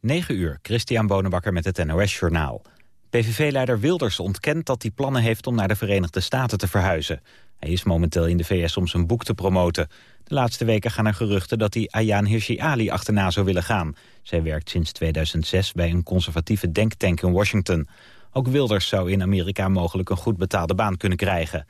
9 uur, Christian Bonenbakker met het NOS Journaal. PVV-leider Wilders ontkent dat hij plannen heeft om naar de Verenigde Staten te verhuizen. Hij is momenteel in de VS om zijn boek te promoten. De laatste weken gaan er geruchten dat hij Ayaan Hirsi Ali achterna zou willen gaan. Zij werkt sinds 2006 bij een conservatieve denktank in Washington. Ook Wilders zou in Amerika mogelijk een goed betaalde baan kunnen krijgen.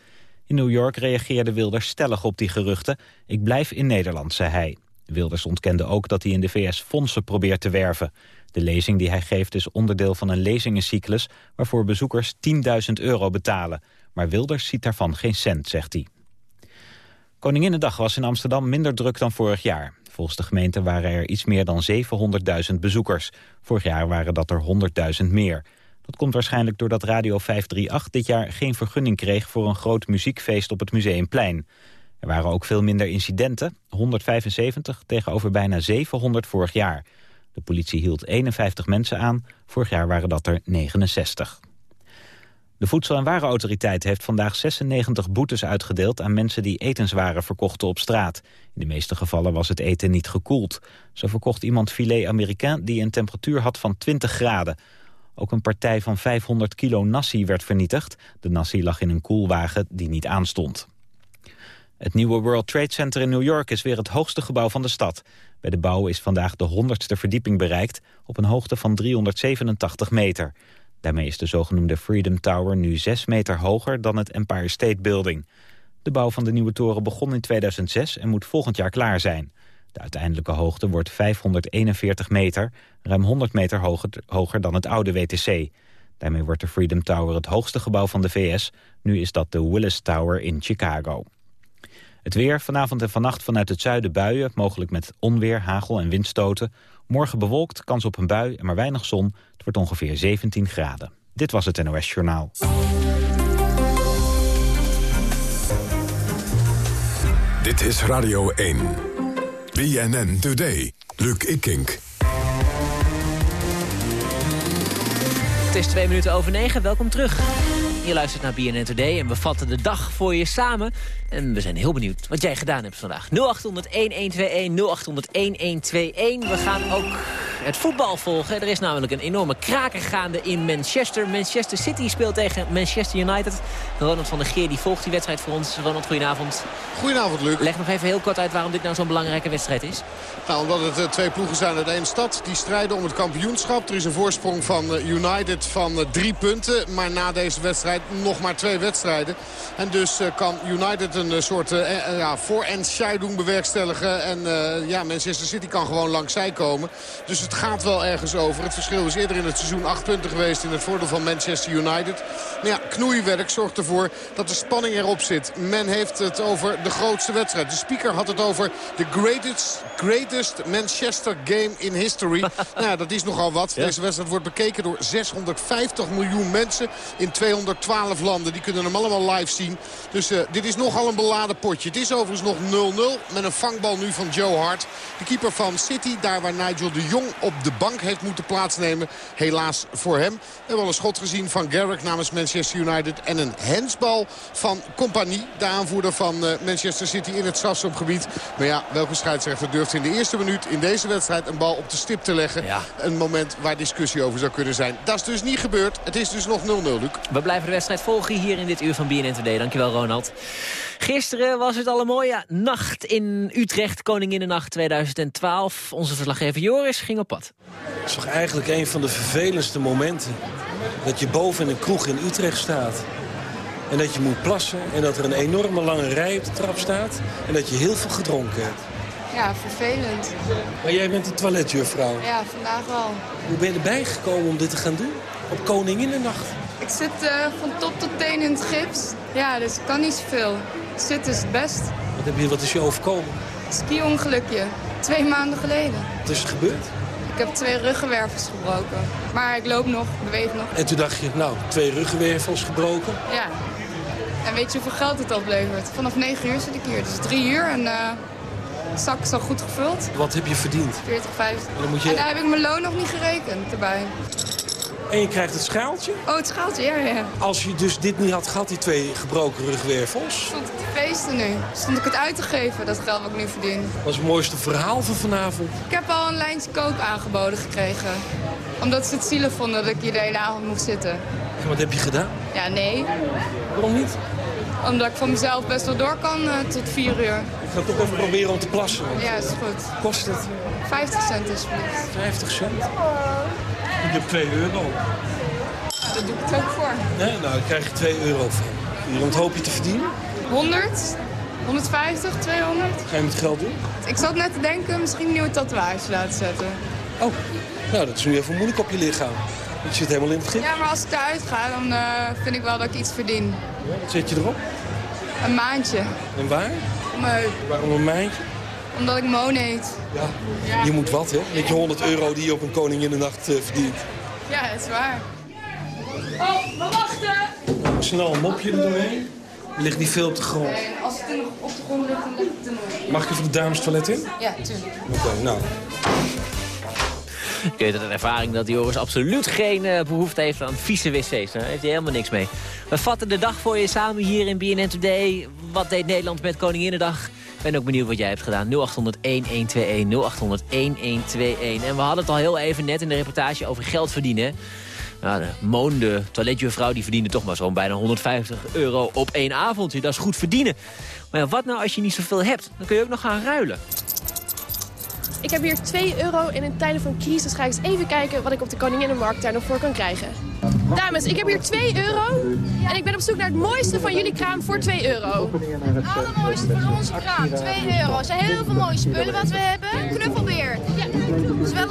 In New York reageerde Wilders stellig op die geruchten. Ik blijf in Nederland, zei hij. Wilders ontkende ook dat hij in de VS fondsen probeert te werven. De lezing die hij geeft is onderdeel van een lezingencyclus... waarvoor bezoekers 10.000 euro betalen. Maar Wilders ziet daarvan geen cent, zegt hij. Koninginnedag was in Amsterdam minder druk dan vorig jaar. Volgens de gemeente waren er iets meer dan 700.000 bezoekers. Vorig jaar waren dat er 100.000 meer. Dat komt waarschijnlijk doordat Radio 538 dit jaar geen vergunning kreeg... voor een groot muziekfeest op het Museumplein. Er waren ook veel minder incidenten, 175 tegenover bijna 700 vorig jaar. De politie hield 51 mensen aan, vorig jaar waren dat er 69. De Voedsel- en Warenautoriteit heeft vandaag 96 boetes uitgedeeld... aan mensen die etenswaren verkochten op straat. In de meeste gevallen was het eten niet gekoeld. Zo verkocht iemand filet américain die een temperatuur had van 20 graden. Ook een partij van 500 kilo nasi werd vernietigd. De nasi lag in een koelwagen die niet aanstond. Het nieuwe World Trade Center in New York is weer het hoogste gebouw van de stad. Bij de bouw is vandaag de 100ste verdieping bereikt op een hoogte van 387 meter. Daarmee is de zogenoemde Freedom Tower nu 6 meter hoger dan het Empire State Building. De bouw van de nieuwe toren begon in 2006 en moet volgend jaar klaar zijn. De uiteindelijke hoogte wordt 541 meter, ruim 100 meter hoger, hoger dan het oude WTC. Daarmee wordt de Freedom Tower het hoogste gebouw van de VS. Nu is dat de Willis Tower in Chicago. Het weer, vanavond en vannacht vanuit het zuiden buien... mogelijk met onweer, hagel en windstoten. Morgen bewolkt, kans op een bui en maar weinig zon. Het wordt ongeveer 17 graden. Dit was het NOS Journaal. Dit is Radio 1. BNN Today. Luc Ikink. Het is twee minuten over negen. Welkom terug. Je luistert naar BNN Today en we vatten de dag voor je samen. En we zijn heel benieuwd wat jij gedaan hebt vandaag. 0800-1121, 0800-1121. We gaan ook het voetbal volgen. Er is namelijk een enorme kraker gaande in Manchester. Manchester City speelt tegen Manchester United. Ronald van der Geer die volgt die wedstrijd voor ons. Ronald, goedenavond. Goedenavond, Luc. Leg nog even heel kort uit waarom dit nou zo'n belangrijke wedstrijd is. Nou, omdat het uh, twee ploegen zijn uit één stad. Die strijden om het kampioenschap. Er is een voorsprong van uh, United van uh, drie punten. Maar na deze wedstrijd nog maar twee wedstrijden. En dus kan United een soort ja, voor- en doen bewerkstelligen. En ja, Manchester City kan gewoon langs zij komen. Dus het gaat wel ergens over. Het verschil is eerder in het seizoen 8 punten geweest in het voordeel van Manchester United. Maar ja, knoeiwerk zorgt ervoor dat de spanning erop zit. Men heeft het over de grootste wedstrijd. De speaker had het over de greatest, greatest Manchester game in history. nou ja, dat is nogal wat. Deze wedstrijd wordt bekeken door 650 miljoen mensen in 212 landen. Die kunnen hem allemaal live zien. Dus uh, dit is nogal een beladen potje. Het is overigens nog 0-0 met een vangbal nu van Joe Hart. De keeper van City, daar waar Nigel de Jong op de bank heeft moeten plaatsnemen. Helaas voor hem. We hebben al een schot gezien van Garrick namens Manchester United. En een hensbal van Compagnie, de aanvoerder van uh, Manchester City in het strafschopgebied. Maar ja, welke scheidsrechter durft in de eerste minuut in deze wedstrijd een bal op de stip te leggen. Ja. Een moment waar discussie over zou kunnen zijn. Dat is dus niet gebeurd. Het is dus nog 0-0, Luc. We blijven de wedstrijd volgen hier in dit uur van BNN Today. Dankjewel, Ronald. Gisteren was het al een mooie nacht in Utrecht, Koninginnennacht 2012. Onze verslaggever Joris ging op pad. Het is toch eigenlijk een van de vervelendste momenten. Dat je boven in een kroeg in Utrecht staat. En dat je moet plassen en dat er een enorme lange rij op de trap staat. En dat je heel veel gedronken hebt. Ja, vervelend. Maar jij bent een toiletjuffrouw. Ja, vandaag wel. Hoe ben je erbij gekomen om dit te gaan doen? Op Koninginnennacht? Ik zit uh, van top tot teen in het gips. Ja, dus ik kan niet zoveel. Zitten is het best. Wat, heb je, wat is je overkomen? Ski-ongelukje. Twee maanden geleden. Wat is er gebeurd? Ik heb twee ruggenwervels gebroken. Maar ik loop nog, beweeg nog. En toen dacht je, nou, twee ruggenwervels gebroken? Ja. En weet je hoeveel geld het oplevert? Vanaf 9 uur zit ik hier. Dus drie uur en uh, de zak is al goed gevuld. Wat heb je verdiend? 40, 50. En, dan moet je... en daar heb ik mijn loon nog niet gerekend erbij. En je krijgt het schaaltje. Oh, het schaaltje, ja, ja. Als je dus dit niet had gehad, die twee gebroken rugwervels... Stond het te feesten nu. Stond ik het uit te geven, dat geld wat ik nu verdien. Dat was het mooiste verhaal van vanavond. Ik heb al een lijntje kook aangeboden gekregen. Omdat ze het zielig vonden dat ik hier de hele avond moest zitten. En wat heb je gedaan? Ja, nee. Waarom niet? Omdat ik van mezelf best wel door kan eh, tot vier uur. Ik ga toch even proberen om te plassen. want Ja, is goed. Kost het 50 cent alsjeblieft. 50 cent? Ik heb 2 euro. Daar doe ik het ook voor. Nee, nou, daar krijg je 2 euro van. Hier, hoop je te verdienen? 100, 150, 200. Ga je met geld doen? Ik zat net te denken, misschien een nieuwe tatoeage laten zetten. Oh, nou, dat is nu even moeilijk op je lichaam. Want je zit helemaal in het begin. Ja, maar als ik eruit ga, dan eh, vind ik wel dat ik iets verdien. Wat zet je erop? Een maandje. En waar? Mijn heup. Waarom een maandje? Omdat ik Moon heet. Ja, je moet wat, hè? Met je 100 euro die je op een koninginnennacht uh, verdient. Ja, dat is waar. Oh, we wachten! Snel een mopje er doorheen. Er ligt niet veel op de grond. En als het er nog op de grond ligt, dan ligt het er nog. Mag ik even de dames toilet in? Ja, tuurlijk. Oké, nou. Ik weet uit een ervaring dat Joris absoluut geen uh, behoefte heeft aan vieze wc's. Daar heeft hij helemaal niks mee. We vatten de dag voor je samen hier in BNN Today. Wat deed Nederland met Koninginnedag? Ben ook benieuwd wat jij hebt gedaan. 0800-1121, 0800-1121. En we hadden het al heel even net in de reportage over geld verdienen. Nou, de Moon, de toiletjuffrouw, die verdiende toch maar zo'n bijna 150 euro op één avondje. Dat is goed verdienen. Maar ja, wat nou als je niet zoveel hebt? Dan kun je ook nog gaan ruilen. Ik heb hier 2 euro en in tijden van crisis ga ik eens even kijken wat ik op de Koninginnenmarkt daar nog voor kan krijgen. Dames, ik heb hier 2 euro en ik ben op zoek naar het mooiste van jullie kraam voor 2 euro. Het allermooiste van onze kraam, 2 euro. Er zijn heel veel mooie spullen wat we hebben. Knuffelbeer.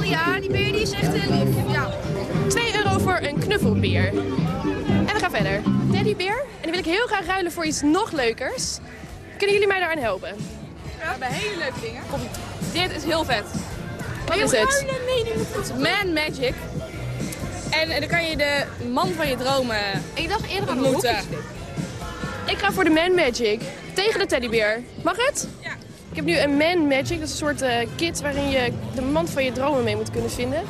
Ja, die beer die is echt heel lief. Ja. 2 euro voor een knuffelbeer. En we gaan verder. Teddybeer. En die wil ik heel graag ruilen voor iets nog leukers. Kunnen jullie mij daaraan helpen? We hebben hele leuke dingen. Kom, dit is heel vet. Wat is het? Man Magic. En, en dan kan je de man van je dromen Ik dacht eerder aan ontmoeten. Ik ga voor de Man Magic. Tegen de teddybeer. Mag het? Ja. Ik heb nu een Man Magic. Dat is een soort eh, kit waarin je de man van je dromen mee moet kunnen vinden.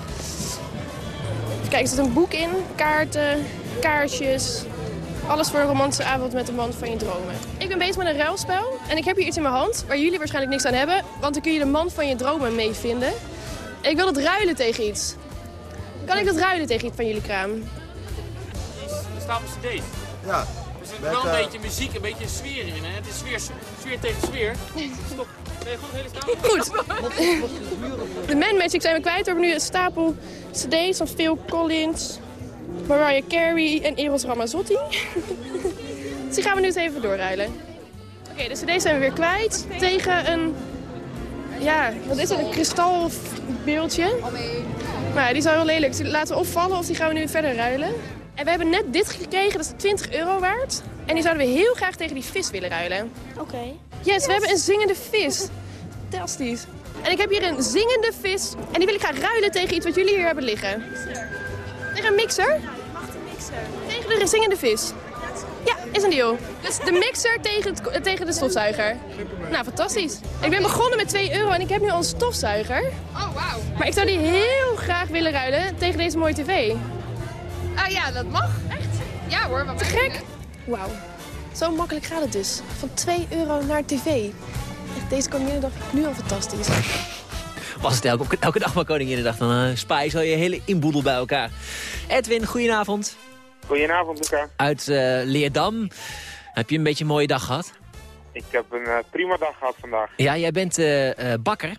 Kijken, er zit een boek in. Kaarten, kaarsjes. Alles voor een romantische avond met de man van je dromen. Ik ben bezig met een ruilspel. En ik heb hier iets in mijn hand waar jullie waarschijnlijk niks aan hebben. Want dan kun je de man van je dromen mee vinden. En ik wil het ruilen tegen iets. Kan ik dat ruilen tegen iets van jullie kraam? Er staat op cd. Ja. Er zit wel een beetje muziek, een beetje sfeer in. Hè? Het is sfeer, sfeer tegen sfeer. Stop. Nee, goed, hele stapel. Goed. De Man Magic zijn we kwijt. We hebben nu een stapel cd's van Phil Collins, Mariah Carey en Eros Ramazzotti. dus die gaan we nu eens even doorruilen. Oké, de cd's zijn we weer kwijt. Tegen een... Ja, wat is het? Een kristalbeeldje. Maar ja, die zijn wel lelijk. Dus die laten we opvallen of die gaan we nu verder ruilen. En we hebben net dit gekregen, dat is 20 euro waard. En die zouden we heel graag tegen die vis willen ruilen. Oké. Yes, we hebben een zingende vis. Fantastisch. En ik heb hier een zingende vis. En die wil ik graag ruilen tegen iets wat jullie hier hebben liggen. Tegen een mixer? Tegen de zingende vis. Ja, is een deal. Dus de mixer tegen, het, eh, tegen de stofzuiger. Nou, fantastisch. Ik ben begonnen met 2 euro en ik heb nu al een stofzuiger. Oh, wauw. Maar ik zou die heel graag willen ruilen tegen deze mooie tv. Ah ja, dat mag. Echt? Ja hoor, wat Te gek. Wauw. Zo makkelijk gaat het dus. Van 2 euro naar tv. Echt, deze vind ik nu al fantastisch. Was het elke, elke dag maar Koninginnedag, dan uh, spaar je zo je hele inboedel bij elkaar. Edwin, goedenavond. Goedenavond, Luca. Uit eh, Leerdam. Heb je een beetje een mooie dag gehad? Ik heb een eh, prima dag gehad vandaag. Ja, jij bent eh, eh, bakker.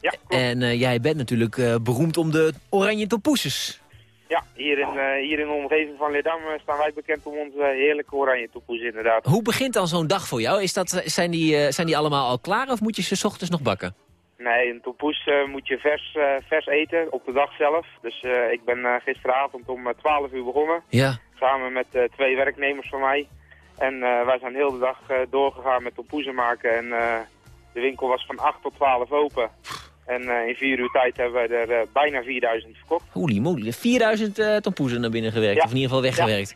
Ja, klopt. En eh, jij bent natuurlijk eh, beroemd om de oranje tompoeses. Ja, hier in, eh, hier in de omgeving van Leerdam eh, staan wij bekend om onze heerlijke oranje toepoes inderdaad. Hoe begint dan zo'n dag voor jou? Is dat, zijn, die, eh, zijn die allemaal al klaar of moet je ze 's ochtends nog bakken? Nee, een toepoes eh, moet je vers, eh, vers eten op de dag zelf. Dus eh, ik ben gisteravond om eh, 12 uur begonnen, Ja. samen met twee werknemers van mij. En wij zijn heel de dag doorgegaan met tompoezen maken en de winkel was van 8 tot 12 open. En in vier uur tijd hebben wij er bijna 4000 verkocht. Holy moly, 4000 eh tompoezen naar binnen gewerkt. Ja. Of in ieder geval weggewerkt.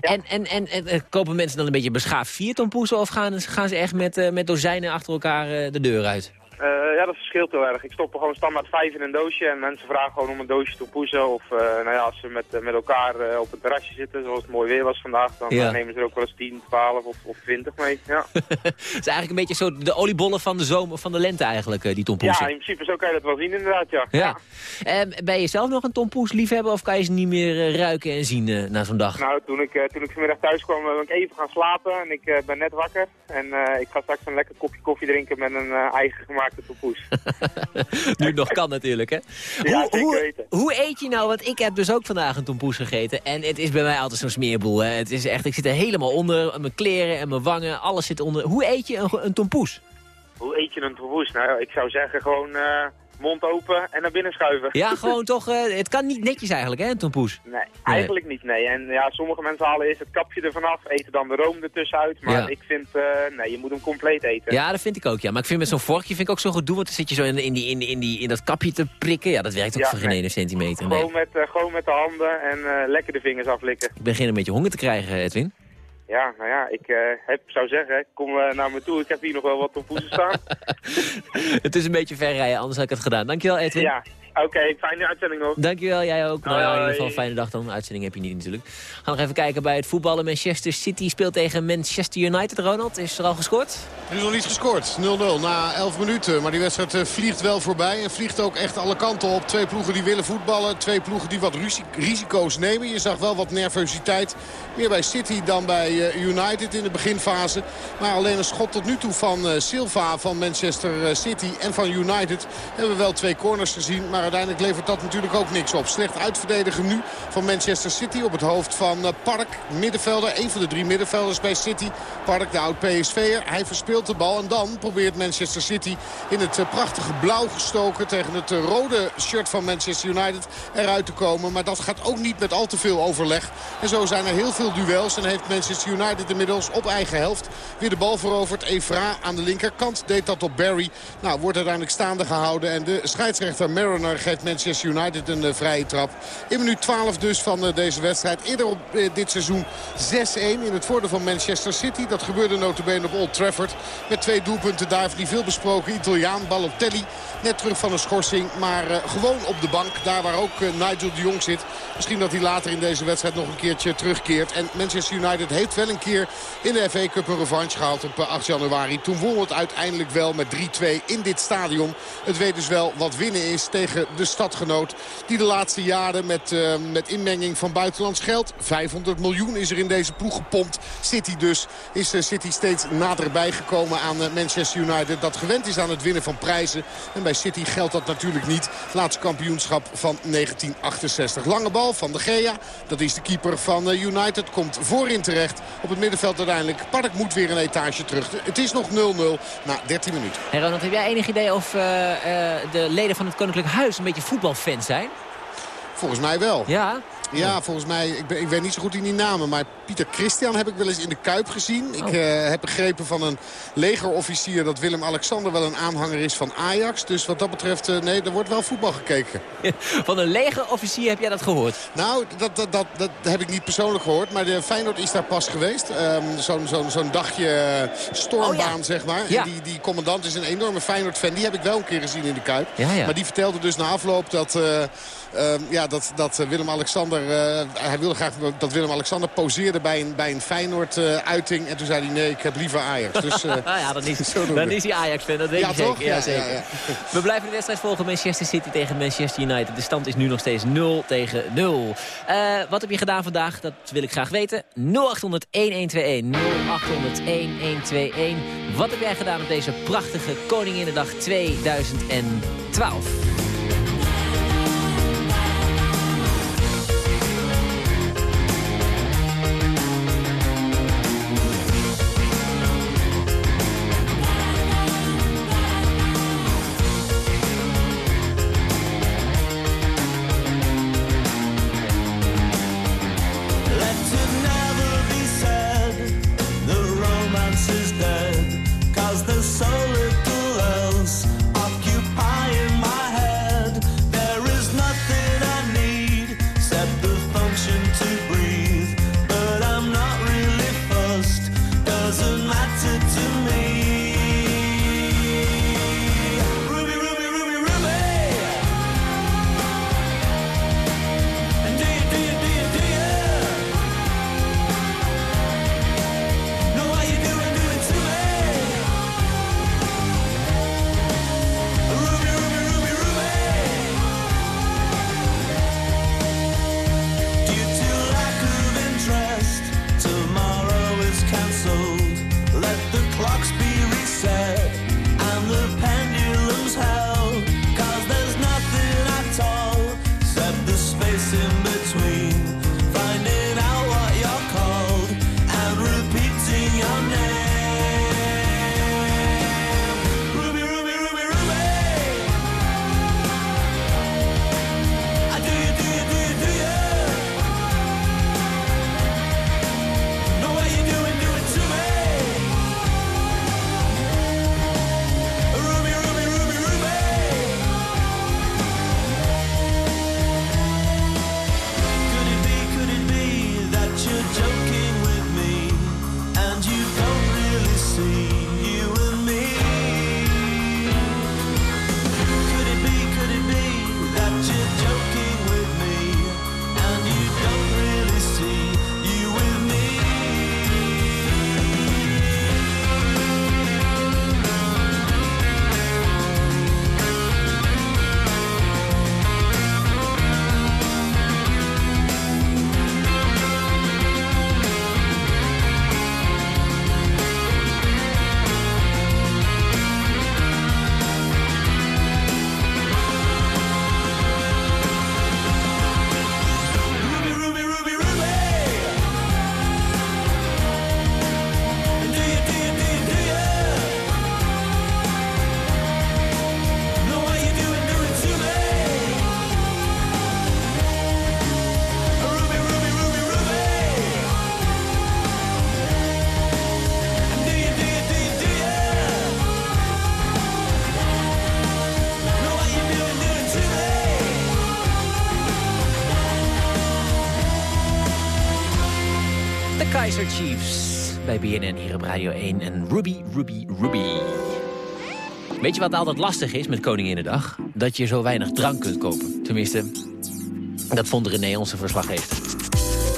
Ja. En, en, en, en, kopen mensen dan een beetje beschaafd vier tompoezen? Of gaan, gaan ze echt met, met dozijnen achter elkaar de deur uit? Eh, ja, dat verschilt heel erg. Ik stop er gewoon standaard vijf in een doosje en mensen vragen gewoon om een doosje te poezen. Of eh, nou ja, als ze met, met elkaar eh, op een terrasje zitten, zoals het mooi weer was vandaag, dan Ja. eh, nemen ze er ook wel eens 10, 12 of, of 20 mee. Ja. Het is eigenlijk een beetje zo de oliebollen van de zomer, van de lente eigenlijk, eh, die tompoesen. ja, in principe zo kan je dat wel zien inderdaad, ja. Ja. Ehm, ben je zelf nog een tompoes liefhebber of kan je ze niet meer eh, ruiken en zien eh, na zo'n dag? Nou, toen ik, eh, toen ik vanmiddag thuis kwam, ben ik even gaan slapen en ik eh, ben net wakker. En eh, ik ga straks een lekker kopje koffie drinken met een eh, eigen gemaakte tompoes. nu het nog kan natuurlijk, hè? Ja, hoe, hoe eet je nou? Want ik heb dus ook vandaag een tompoes gegeten. En het is bij mij altijd zo'n smeerboel. Hè? Het is echt, ik zit er helemaal onder. Mijn kleren en mijn wangen, alles zit onder. Hoe eet je een, een tompoes? Hoe eet je een tompoes? Nou, ik zou zeggen gewoon eh, mond open en naar binnen schuiven. Ja, gewoon toch, eh, het kan niet netjes eigenlijk, hè, een tompoes? Nee, eigenlijk niet, nee. En ja, sommige mensen halen eerst het kapje ervan af, eten dan de room ertussen uit. Maar Ja. ik vind, eh, nee, je moet hem compleet eten. Ja, dat vind ik ook, ja. Maar ik vind met zo'n vorkje vind ik ook zo gedoe, want dan zit je zo in, in, die, in, die, in, die, in dat kapje te prikken. Ja, dat werkt ook Ja, voor geen nee. ene centimeter. Nee. Gewoon, met, eh, gewoon met de handen en lekker de vingers aflikken. Ik begin een beetje honger te krijgen, Edwin. Ja, nou ja, ik eh, heb, zou zeggen, kom eh, naar me toe. Ik heb hier nog wel wat tompoesen staan. het is een beetje ver rijden, anders had ik het gedaan. Dankjewel, Edwin. ja, oké, fijne uitzending nog. Dankjewel, jij ook. Nou ja, in ieder geval fijne dag dan. Uitzending heb je niet natuurlijk. We gaan nog even kijken bij het voetballen. Manchester City speelt tegen Manchester United. Ronald, is er al gescoord? Er is nog niet gescoord. 0-0 na 11 minuten. Maar die wedstrijd eh, vliegt wel voorbij. En vliegt ook echt alle kanten op. Twee ploegen die willen voetballen. Twee ploegen die wat risi- risico's nemen. Je zag wel wat nervositeit. Meer bij City dan bij eh, United in de beginfase. Maar alleen een schot tot nu toe van eh, Silva van Manchester City en van United. Hebben we wel twee corners gezien. Maar uiteindelijk levert dat natuurlijk ook niks op. Slecht uitverdedigen nu van Manchester City op het hoofd van eh, Park. Middenvelder, een van de drie middenvelders bij City. Park, de oud-PSV'er. Hij verspeelt de bal en dan probeert Manchester City in het eh, prachtige blauw gestoken tegen het eh, rode shirt van Manchester United eruit te komen. Maar dat gaat ook niet met al te veel overleg. En zo zijn er heel veel duels en heeft Manchester United inmiddels op eigen helft weer de bal veroverd. Evra aan de linkerkant deed dat op Barry. Nou, wordt uiteindelijk staande gehouden en de scheidsrechter Mariner geeft Manchester United een eh, vrije trap. In minuut 12 dus van eh, deze wedstrijd. Eerder op eh, dit seizoen 6-1 in het voordeel van Manchester City. Dat gebeurde notabene op Old Trafford. Met twee doelpunten daar die veel besproken Italiaan Balotelli. Net terug van een schorsing, maar eh, gewoon op de bank. Daar waar ook eh, Nigel de Jong zit. Misschien dat hij later in deze wedstrijd nog een keertje terugkeert. En Manchester United heeft wel een keer in de FA Cup een revanche gehaald op eh, 8 januari. Toen won het uiteindelijk wel met 3-2 in dit stadion. Het weet dus wel wat winnen is tegen de stadgenoot. Die de laatste jaren met, eh, met inmenging van buitenlands geld. 500 miljoen is er in deze ploeg gepompt. City dus is eh, City steeds naderbij gekomen aan eh, Manchester United. Dat gewend is aan het winnen van prijzen. En bij City geldt dat natuurlijk niet. Laatste kampioenschap van 1968. Lange bal van de Gea. Dat is de keeper van eh, United. Komt voorin terecht. Op het middenveld uiteindelijk. Park moet weer een etage terug. Het is nog 0-0 na 13 minuten. Hey Ronald, heb jij enig idee of eh, eh, de leden van het Koninklijk Huis een beetje voetbalfans zijn? Volgens mij wel. Ja? Ja, volgens mij, ik, ben, ik weet niet zo goed in die namen. Maar Pieter Christian heb ik wel eens in de Kuip gezien. Ik Oh. eh, heb begrepen van een legerofficier dat Willem-Alexander wel een aanhanger is van Ajax. Dus wat dat betreft, eh, nee, er wordt wel voetbal gekeken. Van een legerofficier heb jij dat gehoord? Nou, dat, dat, dat, dat heb ik niet persoonlijk gehoord. Maar de Feyenoord is daar pas geweest. Ehm, Zo'n zo'n dagje eh, stormbaan, Oh ja. zeg maar. Ja. En die, die commandant is een enorme Feyenoord-fan. Die heb ik wel een keer gezien in de Kuip. Ja. Maar die vertelde dus na afloop dat... ja, dat, dat eh, Willem-Alexander... eh, hij wilde graag dat Willem-Alexander poseerde bij een, bij een Feyenoord-uiting. en toen zei hij, nee, ik heb liever Ajax. Dus, eh, Ah ja, dan is, dan is hij Ajax-fan, dat weet Ja, toch? zeker. Ja, Ja, zeker. ja. We blijven de wedstrijd volgen. Manchester City tegen Manchester United. De stand is nu nog steeds 0 tegen 0. Eh, wat heb je gedaan vandaag? Dat wil ik graag weten. 0800-1121. 0800-1121. Wat heb jij gedaan op deze prachtige Koninginnedag 2012? Kaiser Chiefs bij BNN hier op Radio 1 en Ruby, Ruby, Ruby. Weet je wat altijd lastig is met Koninginnedag? Dat je zo weinig drank kunt kopen. Tenminste, dat vond René, onze verslaggever.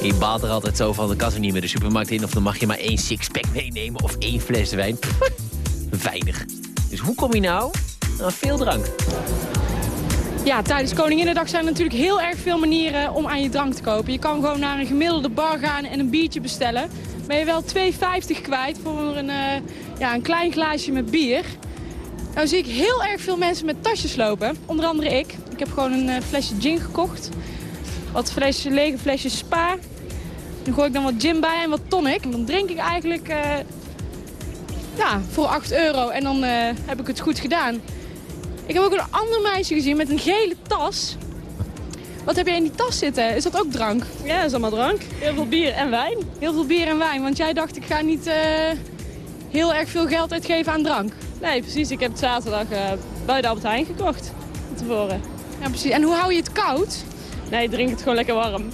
Die baalt er altijd zo van, dan kan ze niet meer de supermarkt in... of dan mag je maar één sixpack meenemen of één fles wijn. Weinig. Dus hoe kom je nou aan veel drank? Ja, tijdens Koninginnedag zijn er natuurlijk heel erg veel manieren om aan je drank te kopen. Je kan gewoon naar een gemiddelde bar gaan en een biertje bestellen. Ben je wel 2,50 kwijt voor een, eh, ja, een klein glaasje met bier. Nou zie ik heel erg veel mensen met tasjes lopen. Onder andere ik. Ik heb gewoon een eh, flesje gin gekocht. Wat flesje, lege flesjes spa. Dan gooi ik dan wat gin bij en wat tonic. En dan drink ik eigenlijk eh, ja, voor 8 euro. En dan heb ik het goed gedaan. Ik heb ook een ander meisje gezien met een gele tas. Wat heb jij in die tas zitten? Is dat ook drank? Ja, dat is allemaal drank. Heel veel bier en wijn. Heel veel bier en wijn, want jij dacht ik ga niet uh, heel erg veel geld uitgeven aan drank. Nee, precies. Ik heb het zaterdag uh, bij de Albert Heijn gekocht. Tevoren. Ja, precies. En hoe hou je het koud? Nee, ik drink het gewoon lekker warm.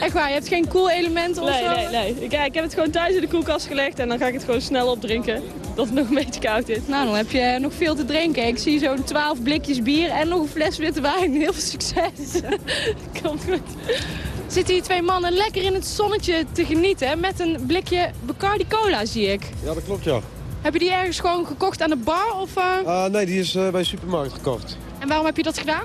Echt waar, je hebt geen koel element of nee, zo? Nee, nee, ik, ja, ik heb het gewoon thuis in de koelkast gelegd en dan ga ik het gewoon snel opdrinken. Dat het nog een beetje koud is. Nou, dan heb je nog veel te drinken. Ik zie zo'n 12 blikjes bier en nog een fles witte wijn. Heel veel succes. Komt goed. Zitten hier twee mannen lekker in het zonnetje te genieten met een blikje Bacardi Cola, zie ik. Ja, dat klopt, ja. Heb je die ergens gewoon gekocht aan de bar? Of, uh... uh, nee, die is uh, bij de supermarkt gekocht. En waarom heb je dat gedaan?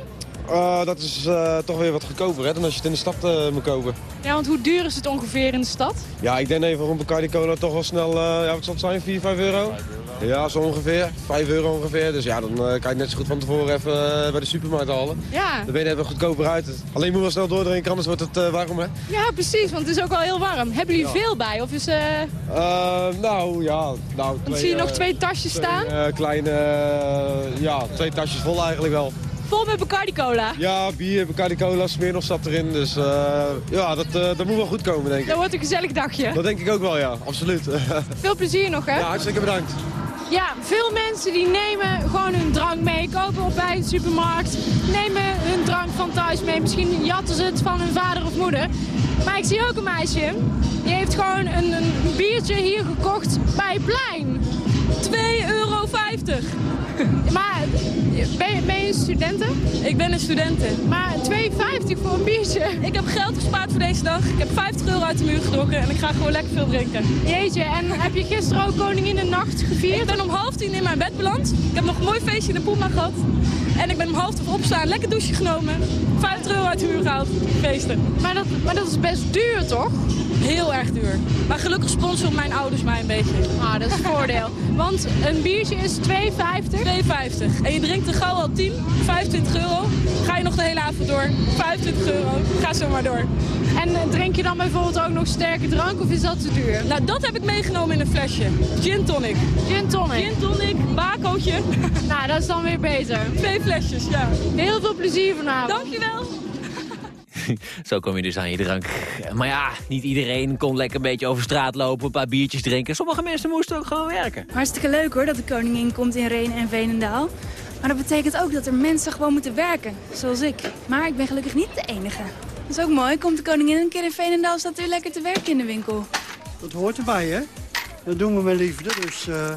Uh, dat is uh, toch weer wat goedkoper hè, dan als je het in de stad uh, moet kopen. Ja, want hoe duur is het ongeveer in de stad? Ja, ik denk even een Bacardi Cola toch wel snel, ja, wat zal het zijn, 4, 5 euro? Ja, zo ongeveer. 5 euro ongeveer. Dus ja, dan kan je het net zo goed van tevoren even bij de supermarkt halen. Ja. Dan ben je even goedkoper uit. Alleen moet je wel snel doordrinken, anders wordt het warm hè. Ja, precies, want het is ook wel heel warm. Hebben jullie ja. veel bij? Of is, nou, ja. Nou, twee, zie je nog twee tasjes twee, staan? kleine, ja, twee tasjes vol eigenlijk wel. Vol met Bacardi Cola? Ja, bier, Bacardi Cola, Smirnoff zat erin. Dus uh, ja, dat, uh, dat moet wel goed komen, denk ik. Dat wordt een gezellig dagje. Dat denk ik ook wel, ja. Absoluut. Veel plezier nog, hè? Ja, hartstikke bedankt. Ja, veel mensen die nemen gewoon hun drank mee, kopen op bij de supermarkt, nemen hun drank van thuis mee. Misschien jatten ze het van hun vader of moeder. Maar ik zie ook een meisje, die heeft gewoon een, een biertje hier gekocht bij Plein. 2,50 euro. Ben je, ben je een studenten? Ik ben een studenten. Maar 2,50 voor een biertje? Ik heb geld gespaard voor deze dag. Ik heb 50 euro uit de muur getrokken en ik ga gewoon lekker veel drinken. Jeetje, en heb je gisteren ook koningin de nacht gevierd? Ik ben om half tien in mijn bed beland. Ik heb nog een mooi feestje in de Puma gehad. En ik ben om half tien opstaan, lekker douche genomen. 50 euro uit de muur gehaald. Feesten. Maar dat, maar dat is best duur, toch? Heel erg duur. Maar gelukkig sponsoren mijn ouders mij een beetje. Ah, dat is een voordeel. Want een biertje is 2,50? 2,50. En je drinkt er gauw al 10, 25 euro. Ga je nog de hele avond door. 25 euro. Ga zo maar door. En uh, drink je dan bijvoorbeeld ook nog sterke drank of is dat te duur? Nou, dat heb ik meegenomen in een flesje. Gin tonic. Gin tonic? Gin tonic, bakootje. nou, dat is dan weer beter. Twee flesjes, ja. Heel veel plezier vanavond. Dankjewel. Zo kom je dus aan je drank. Maar ja, niet iedereen kon lekker een beetje over straat lopen, een paar biertjes drinken. Sommige mensen moesten ook gewoon werken. Hartstikke leuk hoor, dat de koningin komt in Reen en Veenendaal. Maar dat betekent ook dat er mensen gewoon moeten werken, zoals ik. Maar ik ben gelukkig niet de enige. Dat is ook mooi, komt de koningin een keer in Veenendaal, staat u lekker te werken in de winkel. Dat hoort erbij, hè? Dat doen we met liefde, dus uh,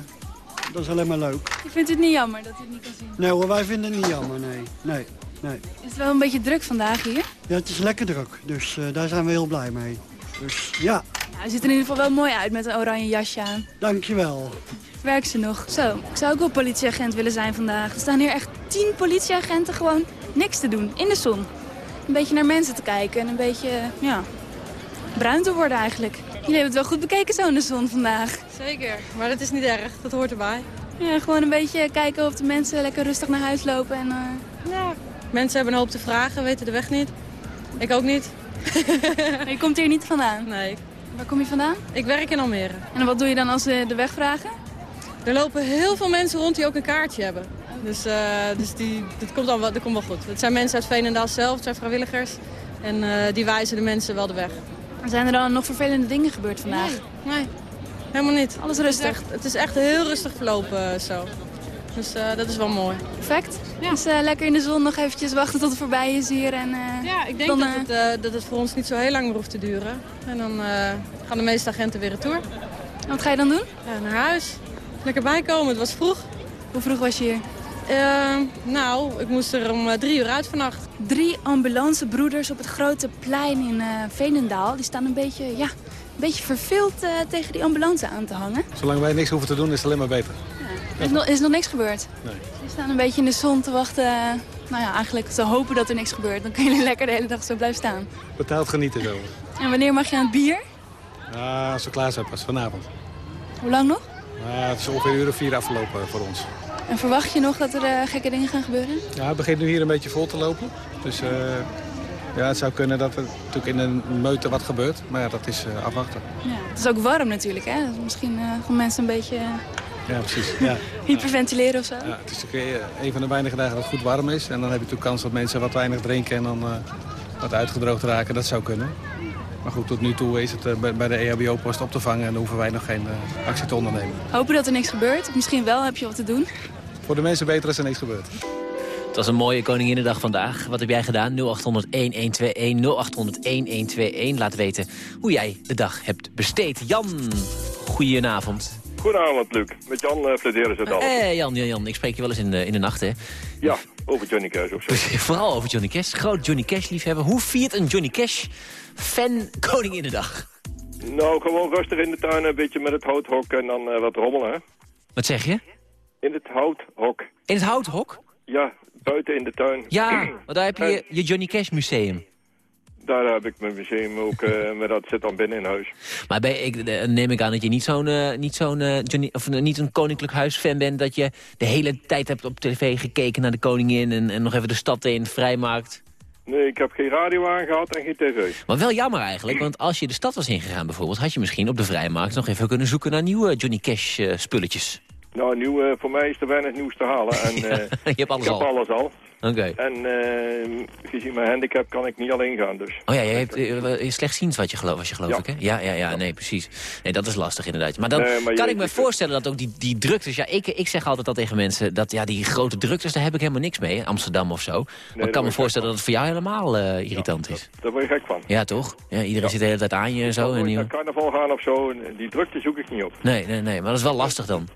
dat is alleen maar leuk. Vindt u het niet jammer dat u het niet kan zien? Nee hoor, wij vinden het niet jammer, nee. nee. Nee. Is het wel een beetje druk vandaag hier? Ja, het is lekker druk. Dus uh, daar zijn we heel blij mee. Dus ja. ja. U ziet er in ieder geval wel mooi uit met een oranje jasje aan. Dankjewel. Werkt ze nog? Zo, ik zou ook wel politieagent willen zijn vandaag. Er staan hier echt tien politieagenten gewoon niks te doen, in de zon. Een beetje naar mensen te kijken en een beetje, ja, bruin te worden eigenlijk. Jullie hebben het wel goed bekeken zo in de zon vandaag. Zeker, maar dat is niet erg. Dat hoort erbij. Ja, gewoon een beetje kijken of de mensen lekker rustig naar huis lopen en... Uh... Ja, mensen hebben een hoop te vragen, weten de weg niet. Ik ook niet. maar je komt hier niet vandaan? Nee. Waar kom je vandaan? Ik werk in Almere. En wat doe je dan als ze de weg vragen? Er lopen heel veel mensen rond die ook een kaartje hebben. Dus, uh, dus die, dat, komt wel, dat komt wel goed. Het zijn mensen uit Veenendaal zelf, het zijn vrijwilligers. En uh, die wijzen de mensen wel de weg. Zijn er dan nog vervelende dingen gebeurd vandaag? Nee, nee. helemaal niet. Alles rustig? Het is echt, het is echt heel rustig verlopen uh, zo. Dus eh, dat is wel mooi. Perfect. Dus eh, lekker in de zon nog eventjes wachten tot het voorbij is hier. En, eh, Ja, ik denk dan, dat, het, eh, dat het voor ons niet zo heel lang meer hoeft te duren. En dan eh, gaan de meeste agenten weer retour. Wat ga je dan doen? Ja, naar huis. Lekker bijkomen, het was vroeg. Hoe vroeg was je hier? Nou, ik moest er om drie uur uit vannacht. Drie ambulancebroeders op het grote plein in eh Veenendaal. Die staan een beetje, ja, een beetje verveeld eh, tegen die ambulance aan te hangen. Zolang wij niks hoeven te doen, is het alleen maar beter. Er is, nog, is nog niks gebeurd. Nee. Die staan een beetje in de zon te wachten. eh, nou ja, eigenlijk te hopen dat er niks gebeurt. Dan kunnen jullie lekker de hele dag zo blijven staan. Betaald genieten zo. En wanneer mag je aan het bier? Ah, als we klaar zijn pas, vanavond. Hoe lang nog? Ah, het is ongeveer een uur of vier afgelopen voor ons. En verwacht je nog dat er eh, gekke dingen gaan gebeuren? Ja, het begint nu hier een beetje vol te lopen. Dus eh, ja, het zou kunnen dat er natuurlijk in een meute wat gebeurt. Maar ja, dat is afwachten. Ja. Het is ook warm natuurlijk, hè? Dus Misschien gaan mensen een beetje Ja, precies. Ja. hyperventileren of zo. Ja, het is natuurlijk eh, een van de weinige dagen dat het goed warm is. En dan heb je natuurlijk kans dat mensen wat weinig drinken en dan eh, wat uitgedroogd raken. Dat zou kunnen. Maar goed, tot nu toe is het eh, bij- de EHBO-post op te vangen en dan hoeven wij nog geen actie te ondernemen. Hopen dat er niks gebeurt. Misschien wel, heb je wat te doen. Voor de mensen beter als er niks gebeurt. Het was een mooie Koninginnedag vandaag. Wat heb jij gedaan? 0800-1121, 0800-1121. Laat weten hoe jij de dag hebt besteed. Jan, goedenavond. Goedenavond, Luc. Met Jan uh, Flederis uit Alphen. Eh, Jan, Jan, Jan, ik spreek je wel eens in de, in de nacht, hè? Ja, over Johnny Cash of zo. Vooral over Johnny Cash. Groot Johnny Cash-liefhebber. Hoe viert een Johnny Cash-fan Koninginnedag? Nou, gewoon rustig in de tuin, een beetje met het houthok en dan eh, wat rommelen, hè? Wat zeg je? In het houthok. In het houthok? Ja, buiten in de tuin. Ja, want daar heb je, je Johnny Cash museum. Daar heb ik mijn museum ook, eh, maar dat zit dan binnen in huis. Maar ben, je- ik, neem ik aan dat je niet zo'n eh, niet zo'n Johnny of niet een koninklijk huisfan bent dat je de hele tijd hebt op tv gekeken naar de koningin en, en nog even de stad in, vrijmarkt. Nee, ik heb geen radio aangehad en geen tv. Maar wel jammer eigenlijk, want als je de stad was ingegaan bijvoorbeeld... had je misschien op de vrijmarkt nog even kunnen zoeken naar nieuwe Johnny Cash spulletjes. Nou, nieuw, voor mij is er weinig nieuws te halen. En, Ja, je hebt alles ik heb al. alles al. Oké. En eh, gezien mijn handicap kan ik niet alleen gaan, dus. Oh ja, je hebt uh, slechtziend wat je geloof, was je geloof Ja. ik, hè? Ja, ja, ja, nee, precies. Nee, dat is lastig inderdaad. Maar dan Nee, maar je kan ik me voorstellen dat ook die, die druktes... Ja, ik, ik zeg altijd al tegen mensen dat ja, die grote druktes, daar heb ik helemaal niks mee. Amsterdam of zo. maar ik kan me ik voorstellen dat het voor jou helemaal eh, irritant is. Daar word je gek van. Ja, toch? Ja, iedereen zit de hele tijd aan je en zo. En Nooit die... naar carnaval gaan of zo, en die drukte zoek ik niet op. Nee, nee, nee, maar dat is wel lastig dan.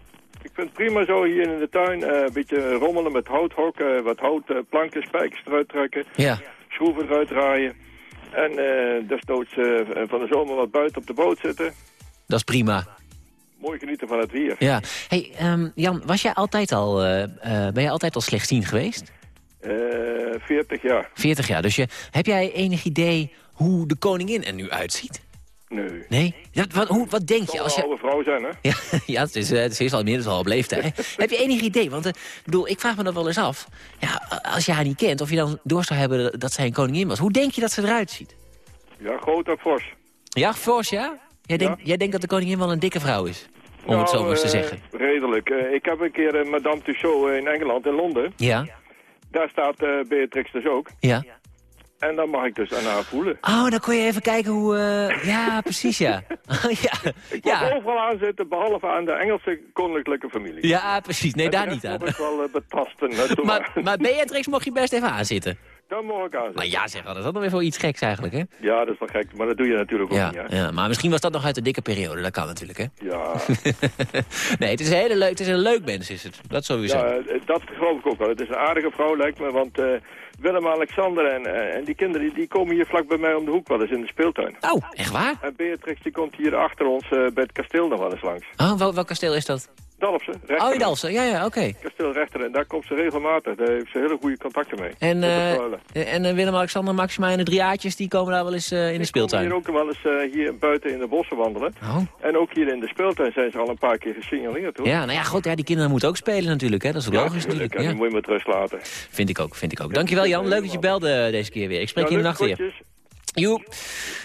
Het prima zo hier in de tuin. eh, een beetje rommelen met houthok, eh, wat hout, eh, planken, spijkers eruit trekken. Ja. Schroeven eruit draaien. En desnoods van de zomer wat buiten op de boot zitten. Dat is prima. Mooi genieten van het weer. Ja. Hey, ehm, Jan, was jij altijd al, ben jij altijd al slechtziend geweest? Eh 40 jaar. 40 jaar. Dus je, heb jij enig idee hoe de koningin er nu uitziet? Nee. Nee? Ja, wat, hoe, wat denk je als je... een oude vrouw zijn, hè? Ja, ja het, is, het is al is al op leeftijd. Heb je enig idee? Want ik bedoel, ik vraag me dat wel eens af. Ja, als je haar niet kent, of je dan door zou hebben dat zij een koningin was. Hoe denk je dat ze eruit ziet? Ja, groot en fors. Ja, fors, ja? Jij, denkt, jij denkt dat de koningin wel een dikke vrouw is? Om het Nou, zo maar eens te eh, zeggen. Redelijk. Eh, ik heb een keer Madame Tussauds in Engeland, in Londen. Ja? Daar staat Beatrix dus ook. Ja. En dan mag ik dus aan haar voelen. Oh, dan kon je even kijken hoe... eh, Ja, precies, ja. ja. Ik mag overal aan zitten, behalve aan de Engelse koninklijke familie. Ja, precies. Nee, En daar niet aan. mag ik wel eh, betasten. zo Maar, maar Beatrix mocht je best even aanzitten. Dan mag ik aan. Maar ja, zeg, dat is dat nog weer voor iets geks eigenlijk, hè? Ja, dat is wel gek, maar dat doe je natuurlijk ook Ja, niet, hè? ja, maar misschien was dat nog uit de dikke periode. Dat kan natuurlijk, hè? Ja, nee, het is een hele leuk, het is een leuk mens, is het. Dat sowieso. ja eh, dat geloof ik ook wel. Het is een aardige vrouw, lijkt me, want Willem-Alexander en, eh, en die kinderen die, komen hier vlak bij mij om de hoek wel eens in de speeltuin. Oh, echt waar? En Beatrix die komt hier achter ons eh, bij het kasteel nog wel eens langs. Oh, wel, welk kasteel is dat? Dalfsen, Oh, rechter. in Dalfsen. Ja, ja, oké. Kasteel Rechter, en daar komt ze regelmatig. Daar heeft ze hele goede contacten mee. En, eh, en eh, Willem-Alexander, Maxima en de drieaatjes, die komen daar wel eens eh, in de Ik kom speeltuin. hier ook wel eens hier buiten in de bossen wandelen. Oh. En ook hier in de speeltuin zijn ze al een paar keer gesignaleerd, hoor. Ja, nou ja, goed, ja, die kinderen moeten ook spelen natuurlijk, hè. Dat is Ja, logisch tuurlijk, natuurlijk. En die Ja. moet je met rust laten. Vind ik ook, vind ik ook. Dankjewel Jan, leuk dat je belde deze keer weer. Ik spreek Ja, je in de nacht weer. Joep.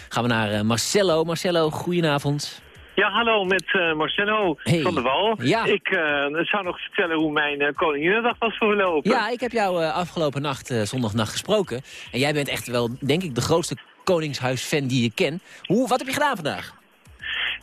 Gaan we naar Marcelo. Marcelo, goedenavond. Ja, hallo, met eh, Marcelo Hey. van der Wal. Ja. Ik eh, zou nog vertellen hoe mijn uh, Koninginnedag was verlopen. Ja, ik heb jou eh, afgelopen nacht, eh, zondagnacht, gesproken. En jij bent echt wel, denk ik, de grootste Koningshuis-fan die je ken. Hoe, wat heb je gedaan vandaag?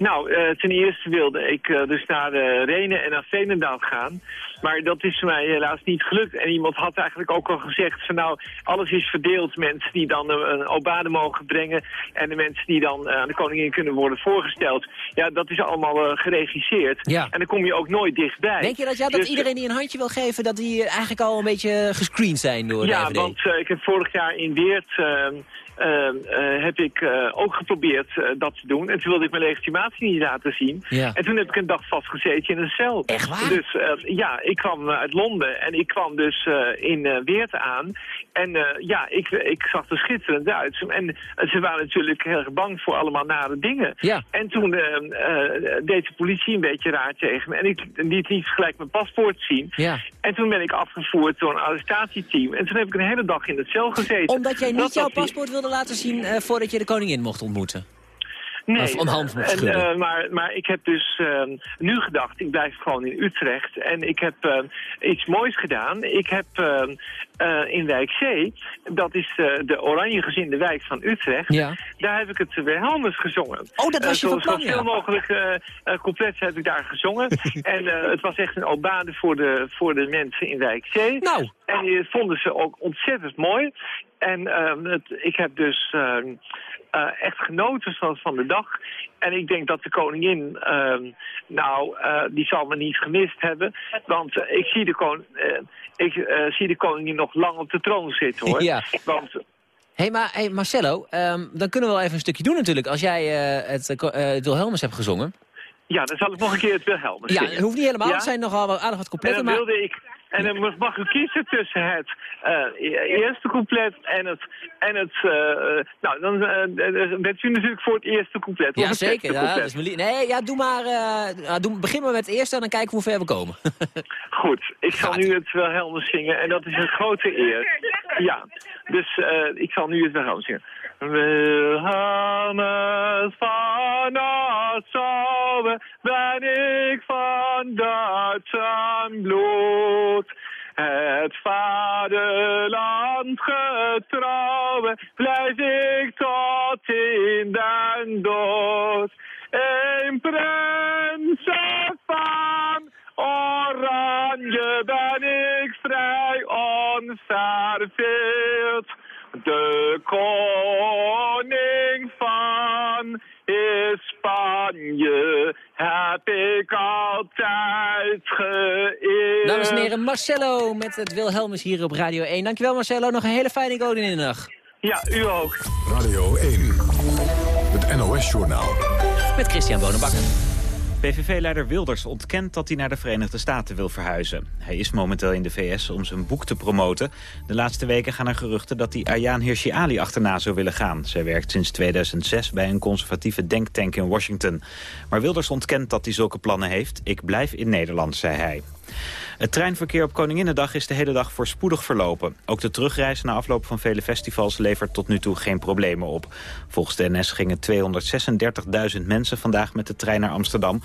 Nou, eh, ten eerste wilde ik eh, dus naar de Renen en naar Veenendaal gaan. Maar dat is mij helaas niet gelukt. En iemand had eigenlijk ook al gezegd van nou, alles is verdeeld. Mensen die dan een, obade mogen brengen en de mensen die dan aan de koningin kunnen worden voorgesteld. Ja, dat is allemaal geregisseerd. Ja. En dan kom je ook nooit dichtbij. Denk je dat, ja, dat Dus, iedereen die een handje wil geven, dat die eigenlijk al een beetje gescreend zijn door de Ja, want ik heb vorig jaar in Weert... ehm, eh, heb ik eh, ook geprobeerd eh, dat te doen. En toen wilde ik mijn legitimatie niet laten zien. Ja. En toen heb ik een dag vastgezeten in een cel. Echt waar? Dus ja, ik kwam uit Londen en ik kwam dus eh, in eh, Weert aan. En eh, ja, ik, ik zag er schitterend uit. En ze waren natuurlijk heel erg bang voor allemaal nare dingen. Ja. En toen deed de politie een beetje raar tegen me. En ik liet niet gelijk mijn paspoort zien. Ja. En toen ben ik afgevoerd door een arrestatieteam. En toen heb ik een hele dag in het cel gezeten. Omdat jij Dat niet jouw paspoort wilde laten zien eh, voordat je de koningin mocht ontmoeten. Nee, Of hand mocht en, eh, maar, maar ik heb dus ehm, nu gedacht, ik blijf gewoon in Utrecht. En ik heb iets moois gedaan. Ik heb eh, in wijk C, dat is eh, de oranje gezinde wijk van Utrecht. Ja. Daar heb ik het Wilhelmus gezongen. Oh, dat was je Eh, van plan. Zoveel mogelijk eh eh, couplets heb ik daar gezongen. en eh, het was echt een obade voor de, voor de mensen in wijk C. Nou. En die vonden ze ook ontzettend mooi. En ehm, het, ik heb dus ehm, eh, echt genoten van, van de dag. En ik denk dat de koningin, ehm, nou, eh, die zal me niet gemist hebben. Want eh, ik, zie de ik zie de koningin nog lang op de troon zitten, hoor. Ja. Want Hé, hey, maar hey Marcelo, ehm, dan kunnen we wel even een stukje doen natuurlijk. Als jij het, het Wilhelmus hebt gezongen. ja, dan zal ik nog een keer het Wilhelmus Ja, het hoeft niet helemaal. Ja? Zijn nogal wat aardig wat En completten. dan Maar wilde ik... En dan mag- u kiezen tussen het eh, e- eerste couplet en het... En het eh, nou, dan eh, bent u natuurlijk voor het eerste couplet. ja, zeker. Ja, dat is nee, ja, doe maar, eh, ja, doe, begin maar met het eerste en dan kijken hoe ver we komen. Goed, ik zal nu het Wilhelmus zingen en dat is een grote eer. Ja, dus eh, ik zal nu het Wilhelmus zingen. Wilhelmus van Nassau ben ik van en bloed. Het vaderland getrouwen blijf ik tot in den dood. Een prinsen van Oranje ben ik vrij onverveeld. De koning van Spanje heb ik altijd geëerd. Dames en heren, Marcelo met het Wilhelmus hier op Radio 1. Dankjewel Marcelo, nog een hele fijne Koninginnedag. Ja, u ook. Radio 1. Het NOS-journaal. Met Christian Bonenbakker. PVV-leider Wilders ontkent dat hij naar de Verenigde Staten wil verhuizen. Hij is momenteel in de VS om zijn boek te promoten. De laatste weken gaan er geruchten dat hij Ayaan Hirsi Ali achterna zou willen gaan. Zij werkt sinds 2006 bij een conservatieve denktank in Washington. Maar Wilders ontkent dat hij zulke plannen heeft. Ik blijf in Nederland, zei hij. Het treinverkeer op Koninginnedag is de hele dag voorspoedig verlopen. Ook de terugreis na afloop van vele festivals levert tot nu toe geen problemen op. Volgens de NS gingen 236.000 mensen vandaag met de trein naar Amsterdam.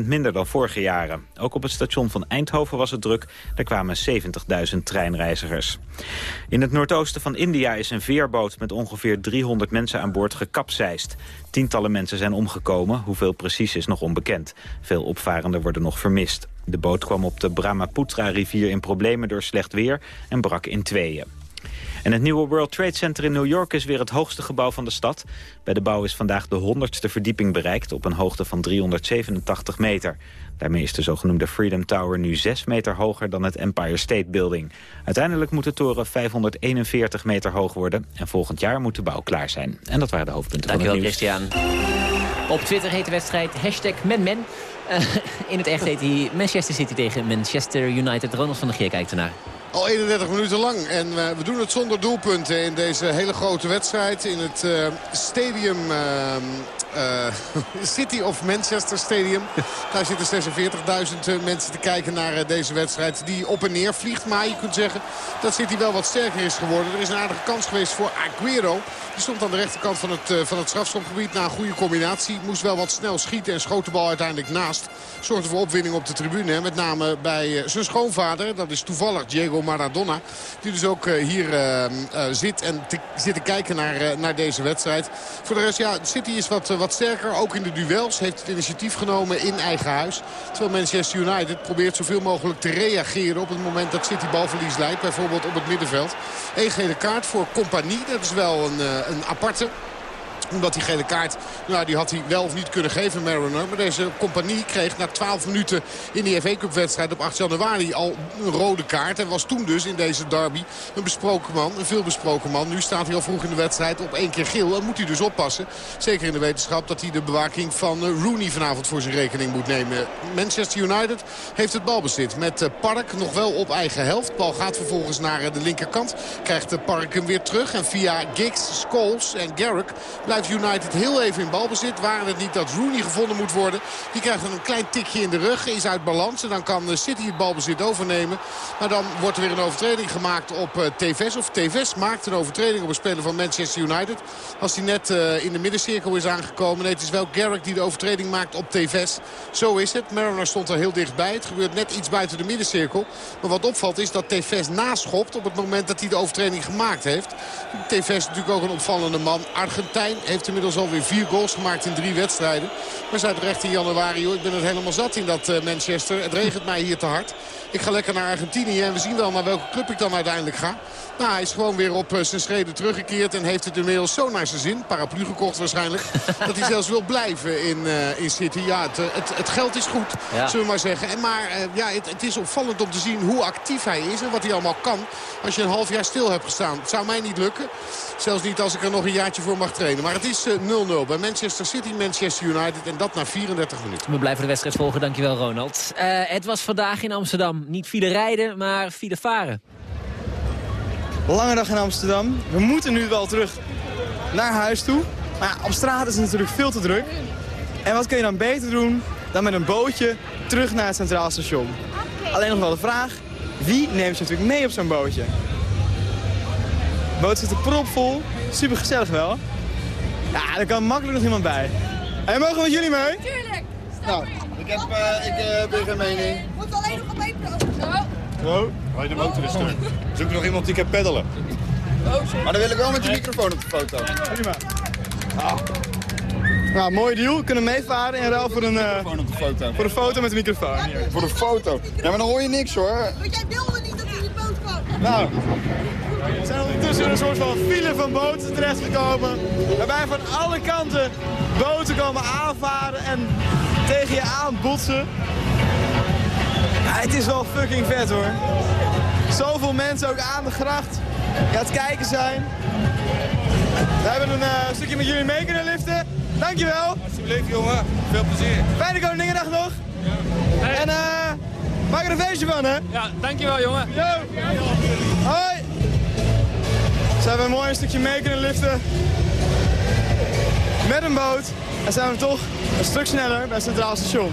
10% minder dan vorige jaren. Ook op het station van Eindhoven was het druk. Er kwamen 70.000 treinreizigers. In het noordoosten van India is een veerboot met ongeveer 300 mensen aan boord gekapseist. Tientallen mensen zijn omgekomen. Hoeveel precies is nog onbekend. Veel opvarenden worden nog vermist. De boot kwam op de Brahmaputra-rivier in problemen door slecht weer en brak in tweeën. En het nieuwe World Trade Center in New York is weer het hoogste gebouw van de stad. Bij de bouw is vandaag de 100ste verdieping bereikt op een hoogte van 387 meter. Daarmee is de zogenoemde Freedom Tower nu 6 meter hoger dan het Empire State Building. Uiteindelijk moet de toren 541 meter hoog worden en volgend jaar moet de bouw klaar zijn. En dat waren de hoofdpunten Dankjewel van het nieuws. Christian. Op Twitter heet de wedstrijd hashtag MenMen. Eh, in het echt heet hij Manchester City tegen Manchester United. Ronald van der Geer kijkt ernaar. Al 31 minuten lang. En eh, we doen het zonder doelpunten in deze hele grote wedstrijd. In het eh, stadium... eh, City of Manchester Stadium. Daar zitten 46.000 mensen te kijken naar deze wedstrijd. Die op en neer vliegt. Maar je kunt zeggen dat City wel wat sterker is geworden. Er is een aardige kans geweest voor Aguero. Die stond aan de rechterkant van het, van het strafschopgebied. Na een goede combinatie. Moest wel wat snel schieten en schoot de bal uiteindelijk naast. Zorgde voor opwinding op de tribune. hè. Met name bij zijn schoonvader. Dat is toevallig Diego Maradona. Die dus ook hier zit en zit te kijken naar, naar deze wedstrijd. Voor de rest, ja, City is wat, wat sterker. Ook in de duels heeft het initiatief genomen in eigen huis. Terwijl Manchester United probeert zoveel mogelijk te reageren op het moment dat City balverlies leidt. Bijvoorbeeld op het middenveld. Eén gele kaart voor Compagnie. Dat is wel een, een aparte omdat die gele kaart, nou, die had hij wel of niet kunnen geven, Mariner. Maar deze compagnie kreeg na 12 minuten in die FA Cup wedstrijd op 8 januari al een rode kaart. En was toen dus in deze derby een besproken man, een veelbesproken man. Nu staat hij al vroeg in de wedstrijd op één keer geel. En moet hij dus oppassen. Zeker in de wetenschap dat hij de bewaking van eh, Rooney vanavond voor zijn rekening moet nemen. Manchester United heeft het balbezit met eh, Park nog wel op eigen helft. Bal gaat vervolgens naar eh, de linkerkant. Krijgt Park hem weer terug. En via Giggs, Scholes en Garrick United heel even in balbezit. Waren het niet dat Rooney gevonden moet worden. Die krijgt een klein tikje in de rug. Is uit balans. En dan kan City het balbezit overnemen. Maar dan wordt er weer een overtreding gemaakt op uh, Tevez. Of Tevez maakt een overtreding op een speler van Manchester United. Als hij net uh, in de middencirkel is aangekomen. Nee, het is wel Garrick die de overtreding maakt op Tevez. Zo is het. Mariner stond er heel dichtbij. Het gebeurt net iets buiten de middencirkel. Maar wat opvalt is dat Tevez naschopt op het moment dat hij de overtreding gemaakt heeft. Tevez natuurlijk ook een opvallende man. Argentijn heeft inmiddels alweer vier goals gemaakt in drie wedstrijden. Maar zei terecht in januari, hoor, ik ben het helemaal zat in dat uh, Manchester. Het regent mij hier te hard. Ik ga lekker naar Argentinië en we zien wel naar welke club ik dan uiteindelijk ga. Nou, hij is gewoon weer op uh, zijn schreden teruggekeerd en heeft het inmiddels zo naar zijn zin. Paraplu gekocht waarschijnlijk. dat hij zelfs wil blijven in, uh, in City. Ja, het, het, het, geld is goed, ja. zullen we maar zeggen. En maar ja, het, het, is opvallend om te zien hoe actief hij is en wat hij allemaal kan. Als je een half jaar stil hebt gestaan. Het zou mij niet lukken. Zelfs niet als ik er nog een jaartje voor mag trainen. Maar het is 0-0 bij Manchester City, Manchester United. En dat na 34 minuten. We blijven de wedstrijd volgen. Dankjewel, Ronald. Het was vandaag in Amsterdam. Niet file rijden, maar file varen. Lange dag in Amsterdam. We moeten nu wel terug naar huis toe. Maar ja, op straat is het natuurlijk veel te druk. En wat kun je dan beter doen dan met een bootje terug naar het Centraal Station? Alleen nog wel de vraag, wie neemt je natuurlijk mee op zo'n bootje? De boot zit er propvol. Super gezellig wel. Ja, er kan makkelijk nog iemand bij. En mogen we met jullie mee? Tuurlijk. Nou, ik heb, uh, ik uh, heb geen mening. Moet alleen nog een beetje Zo. Zo. Waar de motor is stuk. Zoek nog iemand die kan peddelen. Maar dan wil ik wel met je microfoon op de foto. Prima. Ah. Nou, mooi deal. We kunnen meevaren in ruil voor een, uh, op de foto. voor een foto met de microfoon. Hier. Voor een foto? Ja, maar dan hoor je niks hoor. Want jij wilde niet dat hij in de boot kwam. Nou, we zijn ondertussen in een soort van file van boten terechtgekomen. Waarbij van alle kanten boten komen aanvaren en tegen je aan botsen. Ja, het is wel fucking vet hoor. Zoveel mensen ook aan de gracht die aan het kijken zijn. We hebben een uh, stukje met jullie mee kunnen liften. Dankjewel. Alsjeblieft jongen, veel plezier. Fijne Koninginnedag nog. Ja. En eh, maak er een feestje van hè. Ja, dankjewel jongen. Yo. Hoi. Ze hebben een mooi stukje mee kunnen liften. Met een boot. En zijn we toch een stuk sneller bij het Centraal Station.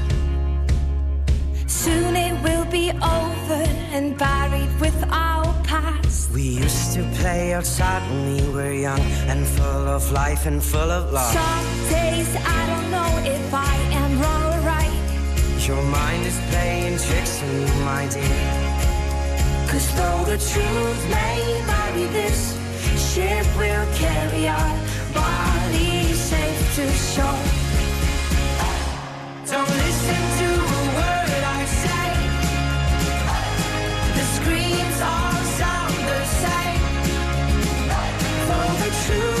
Soon it will be over and buried with our past. We used to play outside when we were young and full of life and full of love. Some days I don't know if I am wrong or right. Your mind is playing tricks on you, my dear. Cause though the truth may vary, this ship will carry our bodies safe to shore. Don't listen to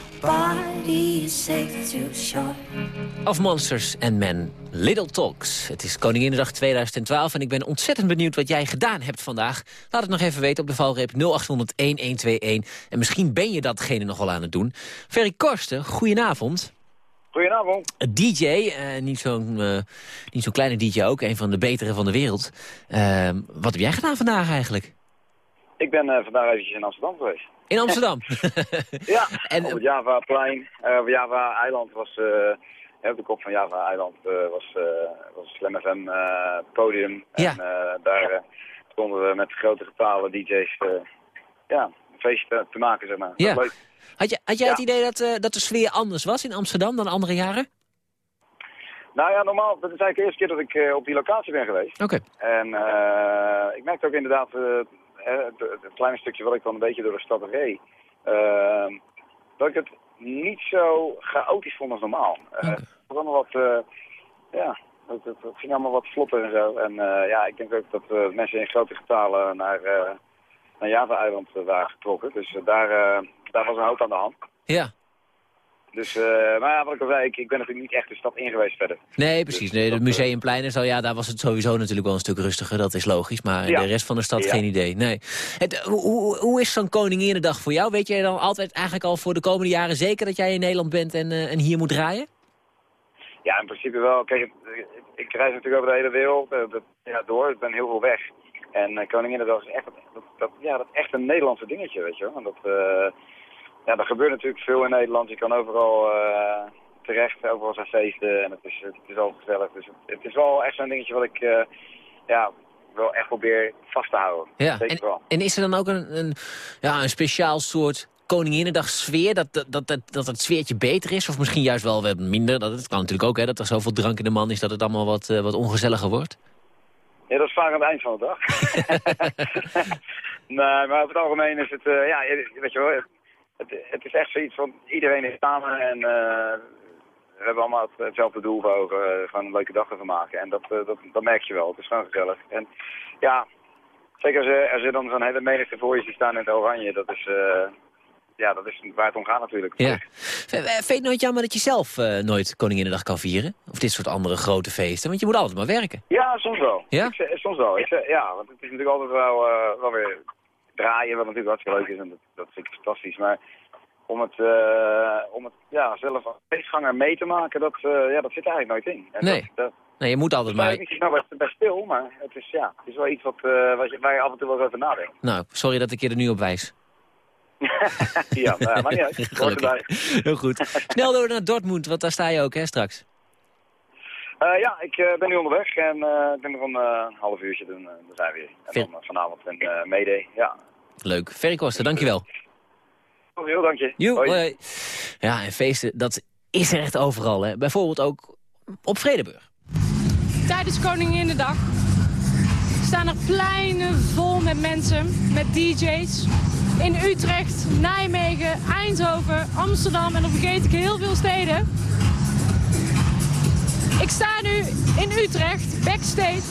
bodies safe to shore. Of Monsters and Men, Little Talks. Het is Koninginnedag 2012 en ik ben ontzettend benieuwd wat jij gedaan hebt vandaag. Laat het nog even weten op de valreep 0800-1121. En misschien ben je datgene nog wel aan het doen. Ferry Korsten, goedenavond. Goedenavond. Een DJ, eh, niet zo'n eh, niet zo'n kleine DJ ook, een van de betere van de wereld. Eh, wat heb jij gedaan vandaag eigenlijk? Ik ben eh, vandaag eventjes in Amsterdam geweest. In Amsterdam? ja, en, op het Java-plein. eh, op Java-eiland was... eh, op de kop van Java-eiland was, was Slam FM eh, podium. Ja. En daar stonden we met grote getalen DJ's ja, een feestje te, maken, zeg maar. Ja. Leuk. Had, je, had jij het idee dat, dat de sfeer anders was in Amsterdam dan andere jaren? Nou ja, normaal, dat is eigenlijk de eerste keer dat ik op die locatie ben geweest. Oké. En eh, ik merkte ook inderdaad, het, kleine stukje wat ik dan een beetje door de stad reed, eh, dat ik het niet zo chaotisch vond als normaal. Eh, Het was allemaal wat, eh, ja, het, het, het ging allemaal wat vlotter en zo. En eh, ja, ik denk ook dat mensen in grote getalen naar, naar Java-eiland waren getrokken. Dus daar, daar was een hoop aan de hand. Ja. Dus, eh, maar ja, wat ik al zei, ik, ik ben natuurlijk niet echt de stad in geweest verder. Nee, precies. Nee, het museumplein en zo, ja, daar was het sowieso natuurlijk wel een stuk rustiger. Dat is logisch, maar Ja. de rest van de stad Ja. geen idee. Nee. Het, eh, hoe, hoe- is zo'n Koninginnedag voor jou? Weet jij dan altijd eigenlijk al voor de komende jaren zeker dat jij in Nederland bent en, eh, en hier moet draaien? Ja, in principe wel. Kijk, ik, ik reis natuurlijk over de hele wereld eh, dat, ja, door. Ik ben heel veel weg. En uh, Koninginnedag is echt, dat, ja, dat echt een Nederlandse dingetje, weet je wel. En dat, eh, ja, er gebeurt natuurlijk veel in Nederland. Je kan overal eh, terecht, overal zijn feesten. En het is, het is al gezellig. Dus het, het is wel echt zo'n dingetje wat ik eh, ja, wel echt probeer vast te houden. Ja, Zeker en, wel. en is er dan ook een, een, ja, een speciaal soort Koninginnedag sfeer? Dat, dat, dat, dat, dat het sfeertje beter is? Of misschien juist wel wat minder? Dat, het kan natuurlijk ook, hè, dat er zoveel drank in de man is dat het allemaal wat, eh, wat ongezelliger wordt. Ja, dat is vaak aan het eind van de dag. nee, maar over het algemeen is het, ja, weet je wel, het, het is echt zoiets van iedereen is samen en eh, we hebben allemaal het, hetzelfde doel voor ogen, eh, gewoon een leuke dag ervan maken. En dat, eh, dat, dat merk je wel, het is gewoon gezellig. En ja, zeker als er, als er dan zo'n hele menigte voor je ziet staan in het oranje, dat is, ja, dat is waar het om gaat natuurlijk. Ja. Vind je het nooit jammer dat je zelf nooit Koninginnedag kan vieren? Of dit soort andere grote feesten? Want je moet altijd maar werken. Ja, soms wel. Ja? Ik, soms wel. Ik, ja, want het is natuurlijk altijd wel, wel weer draaien, wat natuurlijk hartstikke leuk is. En dat, dat vind ik fantastisch. Maar om het, eh, om het ja, zelf als feestganger mee te maken, dat, eh, ja, dat zit er eigenlijk nooit in. En Nee. Dat, dat, Nee, je moet altijd dat maar... is niet nou bij, bij stil, maar het is, ja, het is wel iets wat, wat je, waar je af en toe wel over nadenkt. Nou, sorry dat ik je er nu op wijs. ja, nou, maar niet uit. Heel goed. Snel door naar Dortmund, want daar sta je ook, hè, straks. Ja, ik ben nu onderweg en ik ben nog een half uurtje, dan, dan zijn we weer. En dan vanavond een Mayday, ja. Leuk. Ferry Koster, dankjewel. Oh, heel dank je. Joe, Hoi. hoi. Ja, en feesten, dat is er echt overal, hè. Bijvoorbeeld ook op Vredeburg. Tijdens Koninginnedag staan er pleinen vol met mensen, met DJ's. In Utrecht, Nijmegen, Eindhoven, Amsterdam en dan vergeet ik heel veel steden. Ik sta nu in Utrecht, backstage.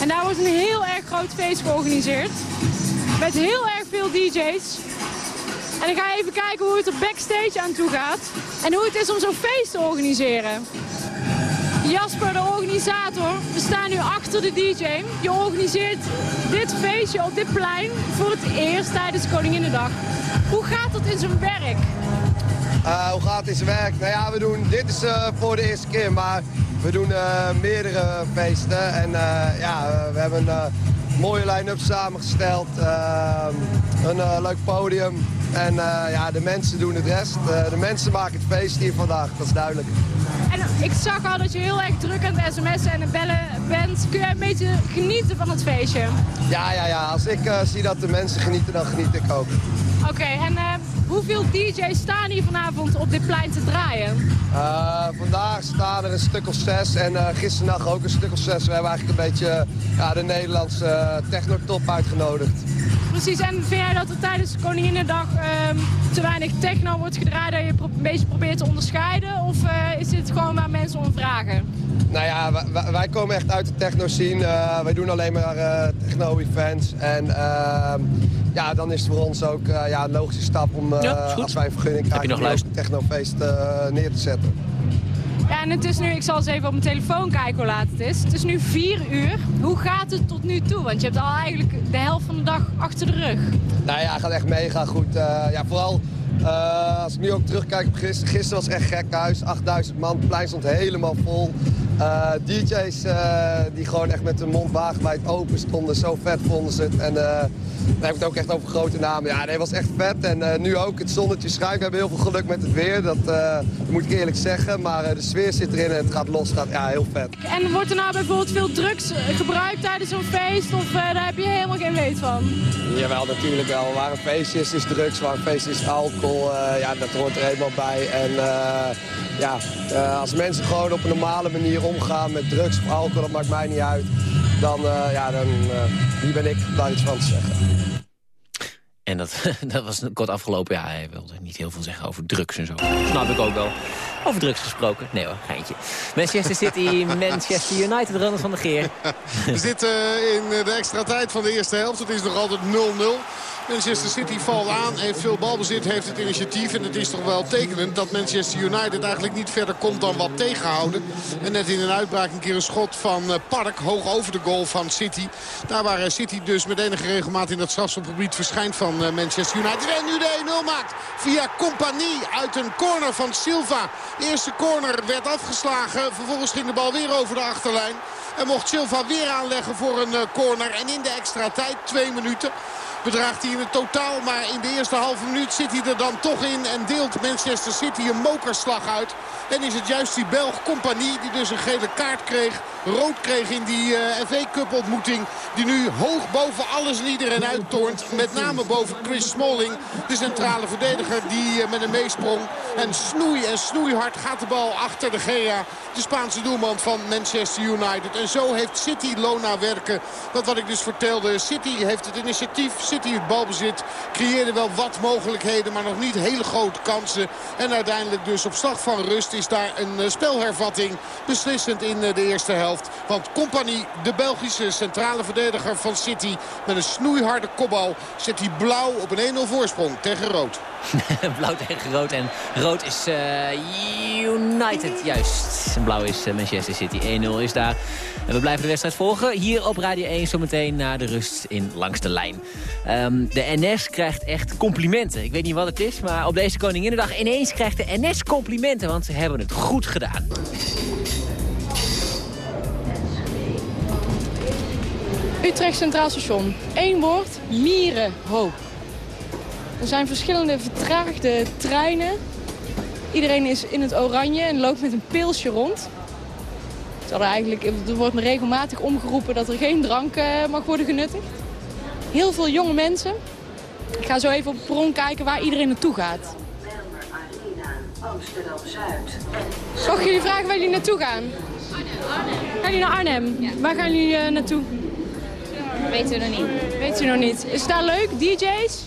En daar wordt een heel erg groot feest georganiseerd. Met heel erg veel DJ's. En ik ga even kijken hoe het er backstage aan toe gaat. En hoe het is om zo'n feest te organiseren. Jasper, de organisator, we staan nu achter de DJ. Je organiseert dit feestje op dit plein voor het eerst tijdens Koninginnedag. Hoe gaat dat in zijn werk? Eh, hoe gaat het in zijn werk? Nou ja, we doen, dit is eh, voor de eerste keer, maar we doen eh, meerdere feesten. En ja, we hebben een mooie line-up samengesteld. een leuk podium. En ja, de mensen doen het rest. De mensen maken het feest hier vandaag, dat is duidelijk. En ik zag al dat je heel erg druk aan het sms'en en het bellen bent. Kun jij een beetje genieten van het feestje? Ja, ja, ja. Als ik zie dat de mensen genieten, dan geniet ik ook. Oké, en hoeveel DJ's staan hier vanavond op dit plein te draaien? Eh, vandaag staan er een stuk of zes en eh gisternacht ook een stuk of zes. We hebben eigenlijk een beetje ja, de Nederlandse eh, technotop uitgenodigd. Precies, en vind jij dat er tijdens Koninginnedag ehm te weinig techno wordt gedraaid... dat je een beetje probeert te onderscheiden? Of is dit gewoon waar mensen om vragen? Nou ja, wij- komen echt uit de techno. Eh, wij doen alleen maar eh, techno-events. En ehm, ja, dan is het voor ons ook ja, een logische stap om, Ja, is goed. als wij een vergunning Heb je krijgen, nog een technofeest eh, neer te zetten. Ja, en het is nu, ik zal eens even op mijn telefoon kijken hoe laat het is. Het is nu vier uur. Hoe gaat het tot nu toe? Want je hebt al eigenlijk de helft van de dag achter de rug. Nou ja, het gaat echt mega goed. Eh, ja, vooral eh, als ik nu ook terugkijk op gisteren. Gisteren was het echt gek huis. 8000 man, het plein stond helemaal vol. Eh, DJ's eh, die gewoon echt met de mond wagenwijd open stonden. Zo vet vonden ze het. En eh, dan heb ik het ook echt over grote namen. Ja, nee, was echt vet. En nu ook, het zonnetje schijnt. We hebben heel veel geluk met het weer. Dat, dat moet ik eerlijk zeggen. Maar de sfeer zit erin en het gaat los. Gaat, ja, heel vet. En wordt er nou bijvoorbeeld veel drugs gebruikt tijdens zo'n feest? Of daar heb je helemaal geen weet van? Jawel, natuurlijk wel. Waar een feestje is, is drugs. Waar een feestje is alcohol. ja, dat hoort er helemaal bij. En ja, als mensen gewoon op een normale manier omgaan met drugs of alcohol, dat maakt mij niet uit. Dan, eh, ja, dan eh, wie ben ik daar iets van te zeggen. En dat, dat was kort afgelopen. Ja, hij wilde niet heel veel zeggen over drugs en zo. Snap ik ook wel. Over drugs gesproken. Nee hoor, geintje. Manchester City, Manchester United, Ronald van der Geer. We zitten in de extra tijd van de eerste helft. Het is nog altijd 0-0. Manchester City valt aan, heeft veel balbezit, heeft het initiatief. En het is toch wel tekenend dat Manchester United eigenlijk niet verder komt dan wat tegenhouden. En net in een uitbraak een keer een schot van eh, Park, hoog over de goal van City. Daar waar eh, City dus met enige regelmaat in dat strafschopgebied verschijnt van eh, Manchester United. En nu de 1-0 maakt via Compagnie uit een corner van Silva. Eerste corner werd afgeslagen, vervolgens ging de bal weer over de achterlijn. En mocht Silva weer aanleggen voor een corner. En in de extra tijd, twee minuten, bedraagt hij in het totaal. Maar in de eerste halve minuut zit hij er dan toch in. En deelt Manchester City een mokerslag uit. En is het juist die Belg Compagnie die dus een gele kaart kreeg. Rood kreeg in die eh, FA Cup ontmoeting. Die nu hoog boven alles en iedereen uittoont. Met name boven Chris Smalling. De centrale verdediger die eh, met hem meesprong. En snoei en snoeihard gaat de bal achter de Gea. De Spaanse doelman van Manchester United. En zo heeft City Lona werken. Dat wat ik dus vertelde. City heeft het initiatief. City het balbezit. Creëerde wel wat mogelijkheden. Maar nog niet hele grote kansen. En uiteindelijk dus op slag van rust is daar een eh, spelhervatting. Beslissend in eh, de eerste helft. Want Compagnie, de Belgische centrale verdediger van City. Met een snoeiharde kopbal zet hij blauw op een 1-0 voorsprong tegen rood. Blauw tegen rood. En rood is eh, United, juist. Blauw is Manchester City. 1-0 is daar. En we blijven de wedstrijd volgen. Hier op Radio 1 zometeen na de rust in Langs de Lijn. Ehm, de NS krijgt echt complimenten. Ik weet niet wat het is, maar op deze Koninginnedag ineens krijgt de NS complimenten. Want ze hebben het goed gedaan. Utrecht Centraal Station. Eén woord, mierenhoop. Er zijn verschillende vertraagde treinen. Iedereen is in het oranje en loopt met een pilsje rond. Ze hadden eigenlijk, er wordt me regelmatig omgeroepen dat er geen drank eh, mag worden genuttigd. Heel veel jonge mensen. Ik ga zo even op het perron kijken waar iedereen naartoe gaat. Ik jullie vragen waar jullie naartoe gaan? Gaan jullie naar Arnhem? Waar gaan jullie eh, naartoe? Weten we nog niet. Weet u nog niet. Is het daar leuk? DJ's?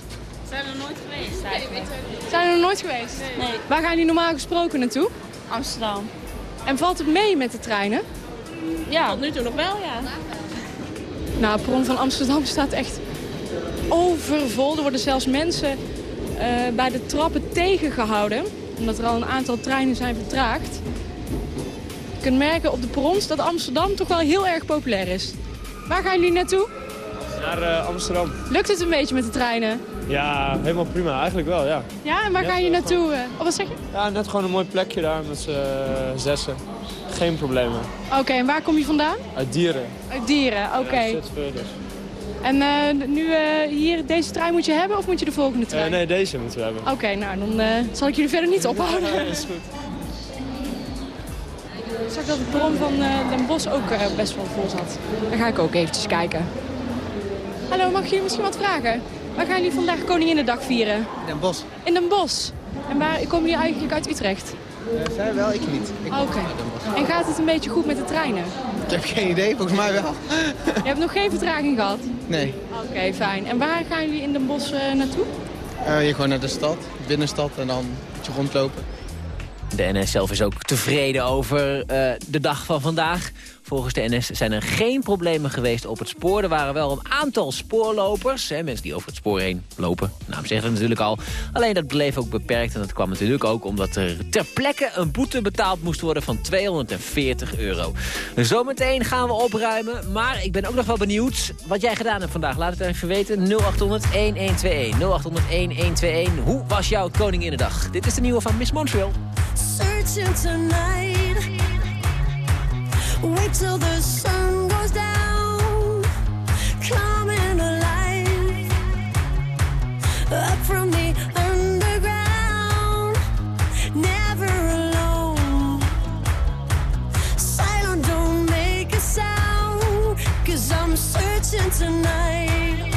Zijn er nooit geweest eigenlijk. Zijn er nog nooit geweest? Nee. Waar gaan jullie normaal gesproken naartoe? Amsterdam. En valt het mee met de treinen? Ja. Tot nu toe nog wel, ja. Nou, het perron van Amsterdam staat echt overvol. Er worden zelfs mensen eh, bij de trappen tegengehouden. Omdat er al een aantal treinen zijn vertraagd. Je kunt merken op de perrons dat Amsterdam toch wel heel erg populair is. Waar gaan jullie naartoe? Naar eh, Amsterdam. Lukt het een beetje met de treinen? Ja, helemaal prima. Eigenlijk wel, ja. Ja, en waar Ja, gaan je naartoe? eh? Of wat zeg je? Ja, net gewoon een mooi plekje daar met z'n zessen. Geen problemen. Oké, en waar kom je vandaan? Uit dieren. Uit dieren, oké. Ja, dus. En eh, nu eh, hier, deze trein moet je hebben of moet je de volgende Eh, trein? nee, deze moeten we hebben. Oké, nou dan eh, zal ik jullie verder niet ophouden. Ja, is goed. Ik zag dat het perron van eh, Den Bosch ook eh, best wel vol zat. Dan ga ik ook eventjes kijken. Hallo, mag ik jullie misschien wat vragen? Waar gaan jullie vandaag Koninginnedag vieren? Den Bosch. In Den Bosch. En waar komen jullie eigenlijk uit Utrecht? Uh, zij wel, ik niet. Oké. Bosch. En gaat het een beetje goed met de treinen? Ik heb geen idee, volgens mij wel. Je hebt nog geen vertraging gehad? Nee. Oké, fijn. En waar gaan jullie in Den Bosch eh, naartoe? Eh, hier gewoon naar de stad, binnenstad en dan een beetje rondlopen. De NS zelf is ook tevreden over eh, de dag van vandaag. Volgens de NS zijn er geen problemen geweest op het spoor. Er waren wel een aantal spoorlopers, hè, mensen die over het spoor heen lopen. Naam zegt het natuurlijk al. Alleen dat bleef ook beperkt en dat kwam natuurlijk ook omdat er ter plekke een boete betaald moest worden van 240 euro. Zometeen gaan we opruimen, maar ik ben ook nog wel benieuwd wat jij gedaan hebt vandaag. Laat het even weten, 0800 1121. 0800 1121. Hoe was jouw Koninginnedag? Dit is de nieuwe van Miss Montreal. Searching tonight. Wait till the sun goes down. Coming alive. Up from the underground. Never alone. Silent, don't make a sound. Cause I'm searching tonight.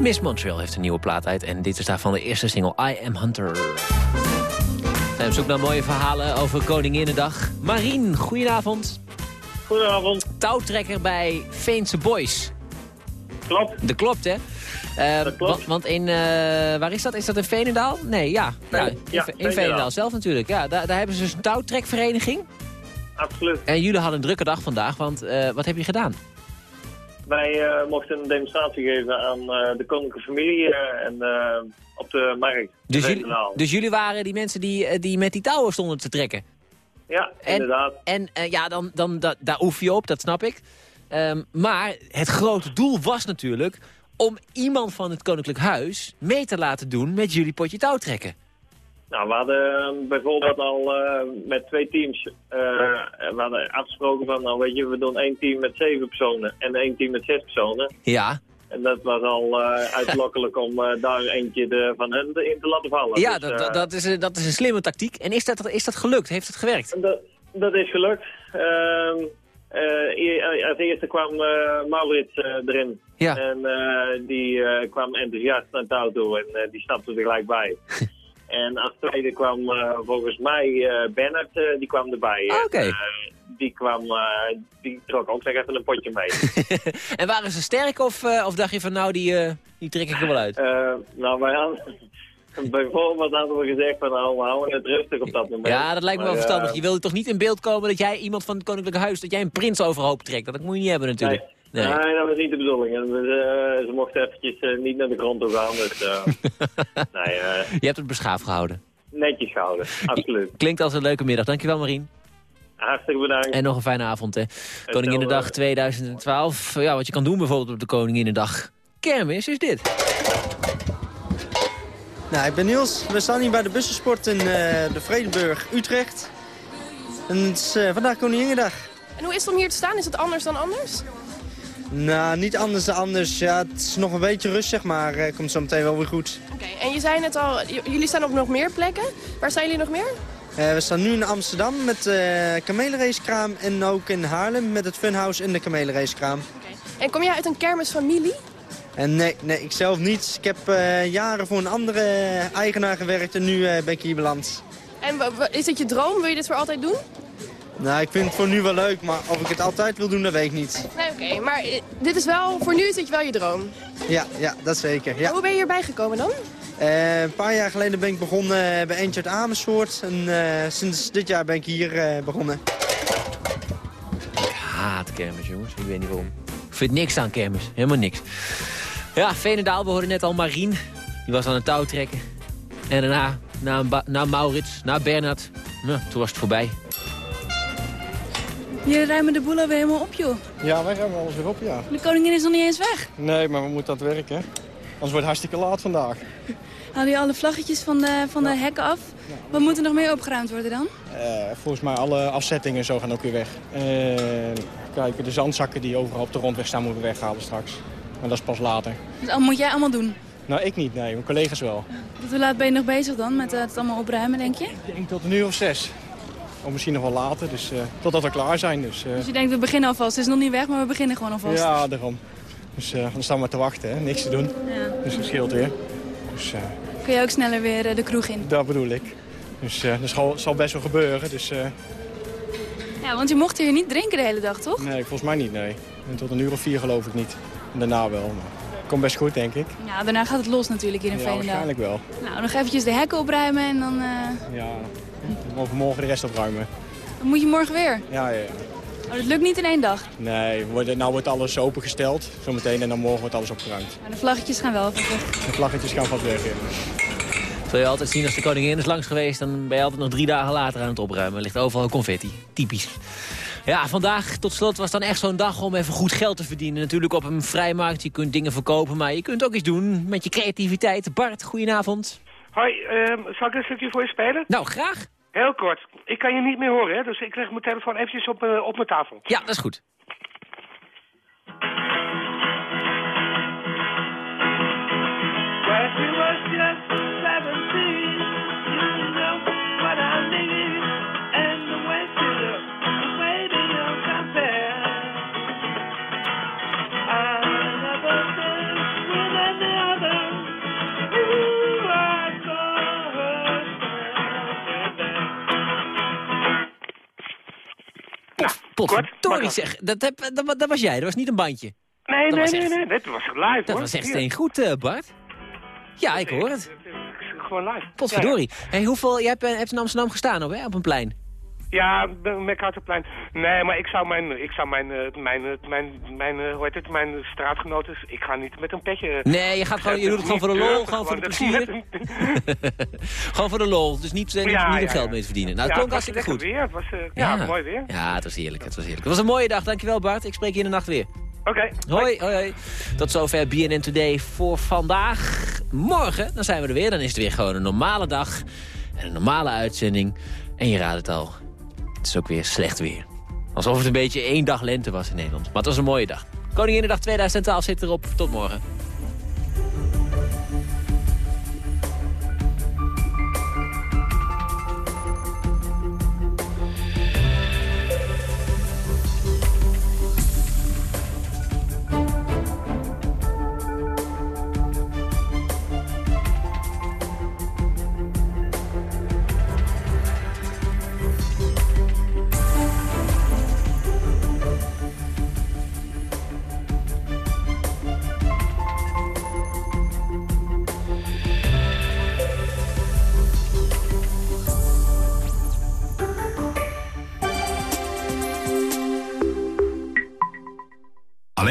Miss Montreal heeft een nieuwe plaat uit en dit is daarvan de eerste single I Am Hunter. We zijn op zoek naar mooie verhalen over Koninginnedag. Marien, goedenavond. Goedenavond. Touwtrekker bij Veense Boys. Klopt. Dat klopt, hè? Eh, Dat klopt. wa- Want in, eh, waar is dat? Is dat in Veenendaal? Nee, ja. Nee, ja, in, ja, in Veenendaal. Veenendaal zelf natuurlijk. Ja, daar, daar hebben ze dus een touwtrekvereniging. Absoluut. En jullie hadden een drukke dag vandaag, want eh, wat heb je gedaan? Wij eh, mochten een demonstratie geven aan eh, de koninklijke familie eh, en, op de markt. Dus jullie, dus jullie waren die mensen die, die met die touwen stonden te trekken? Ja, En- inderdaad. En ja, dan, dan, da- daar oefen je op, dat snap ik. Ehm, maar het grote doel was natuurlijk om iemand van het Koninklijk Huis mee te laten doen met jullie potje touw trekken. Nou, we hadden eh, bijvoorbeeld al eh, met twee teams, eh, we hadden afgesproken van, nou weet je, we doen één team met zeven personen en één team met zes personen. Ja, En dat was al eh, uitlokkelijk om daar eentje de, van hen in te laten vallen. ja Dus, dat, dat, is, een- dat is een slimme tactiek. En is dat, is dat gelukt? Heeft het gewerkt? Dat, dat is gelukt. Ehm, als eerste kwam Maurits erin. Ja. En die kwam enthousiast naar het auto en die stapte er gelijk bij. en als tweede kwam eh, volgens mij eh Bernard, eh, die kwam erbij. Ah, oké. Die kwam, die trok ook nog even een potje mee. En waren ze sterk of, of dacht je van nou, die, die trek ik er wel uit? Nou, wij hadden, bijvoorbeeld hadden we gezegd van nou, we houden het rustig op dat moment. Ja, dat lijkt me wel Maar, verstandig. Je wilde toch niet in beeld komen dat jij iemand van het Koninklijke Huis, dat jij een prins overhoop trekt. Dat moet je niet hebben natuurlijk. Nee. Nee, dat was niet de bedoeling. En, eh, ze mochten eventjes eh, niet naar de grond toe gaan. Dus eh, nee, Je hebt het beschaafd gehouden. netjes gehouden. Absoluut. Klinkt als een leuke middag. Dankjewel Marien. Hartstikke bedankt. En nog een fijne avond, hè. Koninginnedag 2012. Ja, wat je kan doen bijvoorbeeld op de Koninginnedag. Kermis is dit. Nou, ik ben Niels. We staan hier bij de bussensport in eh, de Vredenburg, Utrecht. En het is vandaag Koninginnedag. En hoe is het om hier te staan? Is het anders dan anders? Nou, niet anders dan anders. Ja, het is nog een beetje rustig, maar eh, komt zo meteen wel weer goed. Oké, en je zei net al, jullie staan op nog meer plekken. Waar zijn jullie nog meer? Eh, we staan nu in Amsterdam met de kamelenracekraam en ook in Haarlem met het Funhouse en de kamelenracekraam. En kom jij uit een kermisfamilie? En nee, nee, ik zelf niet. Ik heb eh, jaren voor een andere eigenaar gewerkt en nu eh, ben ik hier beland. En is het je droom? Wil je dit voor altijd doen? Nou, ik vind het voor nu wel leuk, maar of ik het altijd wil doen, dat weet ik niet. Nee, oké. Maar eh, dit is wel, voor nu is dit wel je droom. Ja, ja dat zeker. Ja. Hoe ben je hierbij gekomen dan? Eh, een paar jaar geleden ben ik begonnen bij Eentje uit Amersfoort. En eh, sinds dit jaar ben ik hier eh, begonnen. Ik haat kermis, jongens. Ik weet niet waarom. Ik vind niks aan kermis. Helemaal niks. Ja, Veenendaal, we hoorden net al Marien. Die was aan het touw trekken. En daarna, na Maurits, na Bernard. Nou, toen was het voorbij. Jullie ruimen de boel alweer helemaal op, joh. Ja, wij gaan alles weer op, ja. De koningin is nog niet eens weg. Nee, maar we moeten aan het werk, hè. Anders wordt het hartstikke laat vandaag. Haal je alle vlaggetjes van de, van de hekken af? Wat moet er nog meer opgeruimd worden dan? Eh, volgens mij alle afzettingen en zo gaan ook weer weg. Eh, kijk, de zandzakken die overal op de rondweg staan moeten we weghalen straks. Maar dat is pas later. Dus dat moet jij allemaal doen. Nou, ik niet, nee. Mijn collega's wel. Tot hoe laat ben je nog bezig dan met eh, het allemaal opruimen, denk je? Ik denk tot een uur of zes. Of misschien nog wel later, dus eh, totdat we klaar zijn. Dus, eh, Dus je denkt, we beginnen alvast. Het is nog niet weg, maar we beginnen gewoon alvast. ja, daarom. Dus eh, dan staan we te wachten, hè. niks te doen. Ja. Dus dat scheelt weer. Dus Kun je ook sneller weer de kroeg in. dat bedoel ik. Dus dat zal, zal best wel gebeuren. Dus Ja, want je mocht hier niet drinken de hele dag, toch? nee, volgens mij niet, nee. En tot een uur of vier geloof ik niet. En daarna wel. Maar komt best goed, denk ik. Ja, daarna gaat het los natuurlijk hier in Ja, Veenendaal. waarschijnlijk wel. Nou, nog eventjes de hekken opruimen en dan, Ja, we mogen morgen de rest opruimen. dan moet je morgen weer. Ja, ja, ja. Oh, dat lukt niet in één dag. Nee, wordt, nou wordt alles opengesteld, zometeen. En dan morgen wordt alles opgeruimd. Maar de vlaggetjes gaan wel even weg. De vlaggetjes gaan vast weg, ja. Wil je altijd zien als de koningin is langs geweest... dan ben je altijd nog drie dagen later aan het opruimen. Er ligt overal confetti. Typisch. Ja, vandaag tot slot was dan echt zo'n dag om even goed geld te verdienen. Natuurlijk op een vrijmarkt. Je kunt dingen verkopen, maar je kunt ook iets doen met je creativiteit. Bart, goedenavond. Hoi, ehm, zal ik een stukje voor je spelen? Nou, graag. Heel kort. Ik kan je niet meer horen, hè? dus ik leg mijn telefoon eventjes op, eh, op mijn tafel. Ja, dat is goed. When she was just 17, you know what I. Potverdorie zeg, dat, heb, dat, dat was jij, dat was niet een bandje. Nee, Dat nee, nee, nee, dat was live, Dat hoor. was echt Hier. steengoed, eh, Bart. Ja, ik hoor het. Gewoon live. Potverdorie. Hey, hoeveel, jij hebt, hebt in Amsterdam gestaan ook, hè, op een plein. Ja, MacArthurplein. Nee, maar ik zou mijn, ik zou mijn, eh, mijn, eh, mijn, mijn, eh, hoe heet het, mijn straatgenoten, ik ga niet met een petje. Nee, je, gaat gewoon, je doet het gewoon voor de lol, gewoon voor de plezier. gewoon voor de lol, dus niet, niet, om geld mee te verdienen. Nou, het klonk hartstikke goed. weer. Het was, ja, mooi weer. Ja, het was heerlijk, het was heerlijk. Het was een mooie dag, dankjewel Bart. Ik spreek je in de nacht weer. Oké. Hoi, hoi, hoi. Tot zover BNN Today voor vandaag. Morgen, dan zijn we er weer. Dan is het weer gewoon een normale dag. En een normale uitzending. En je raadt het al. Het is ook weer slecht weer. Alsof het een beetje één dag lente was in Nederland. Maar het was een mooie dag. Koninginnedag 2012 zit erop. Tot morgen.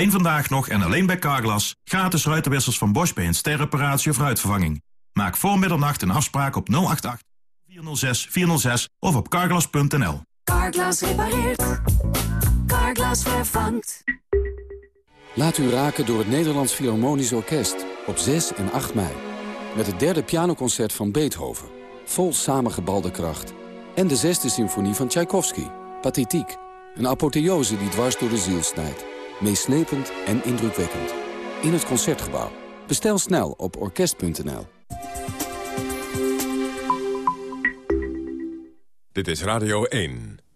Alleen vandaag nog en alleen bij Carglass. Gratis ruitenwissers van Bosch bij een sterreparatie of ruitvervanging. Maak voor middernacht een afspraak op 088 406 406 of op carglass.nl. Carglass repareert. Carglass vervangt. Laat u raken door het Nederlands Philharmonisch Orkest op 6 en 8 mei. Met het derde pianoconcert van Beethoven. Vol samengebalde kracht. En de zesde symfonie van Tchaikovsky. Pathetiek. Een apotheose die dwars door de ziel snijdt. Meeslepend en indrukwekkend. In het Concertgebouw. Bestel snel op orkest.nl. Dit is Radio 1.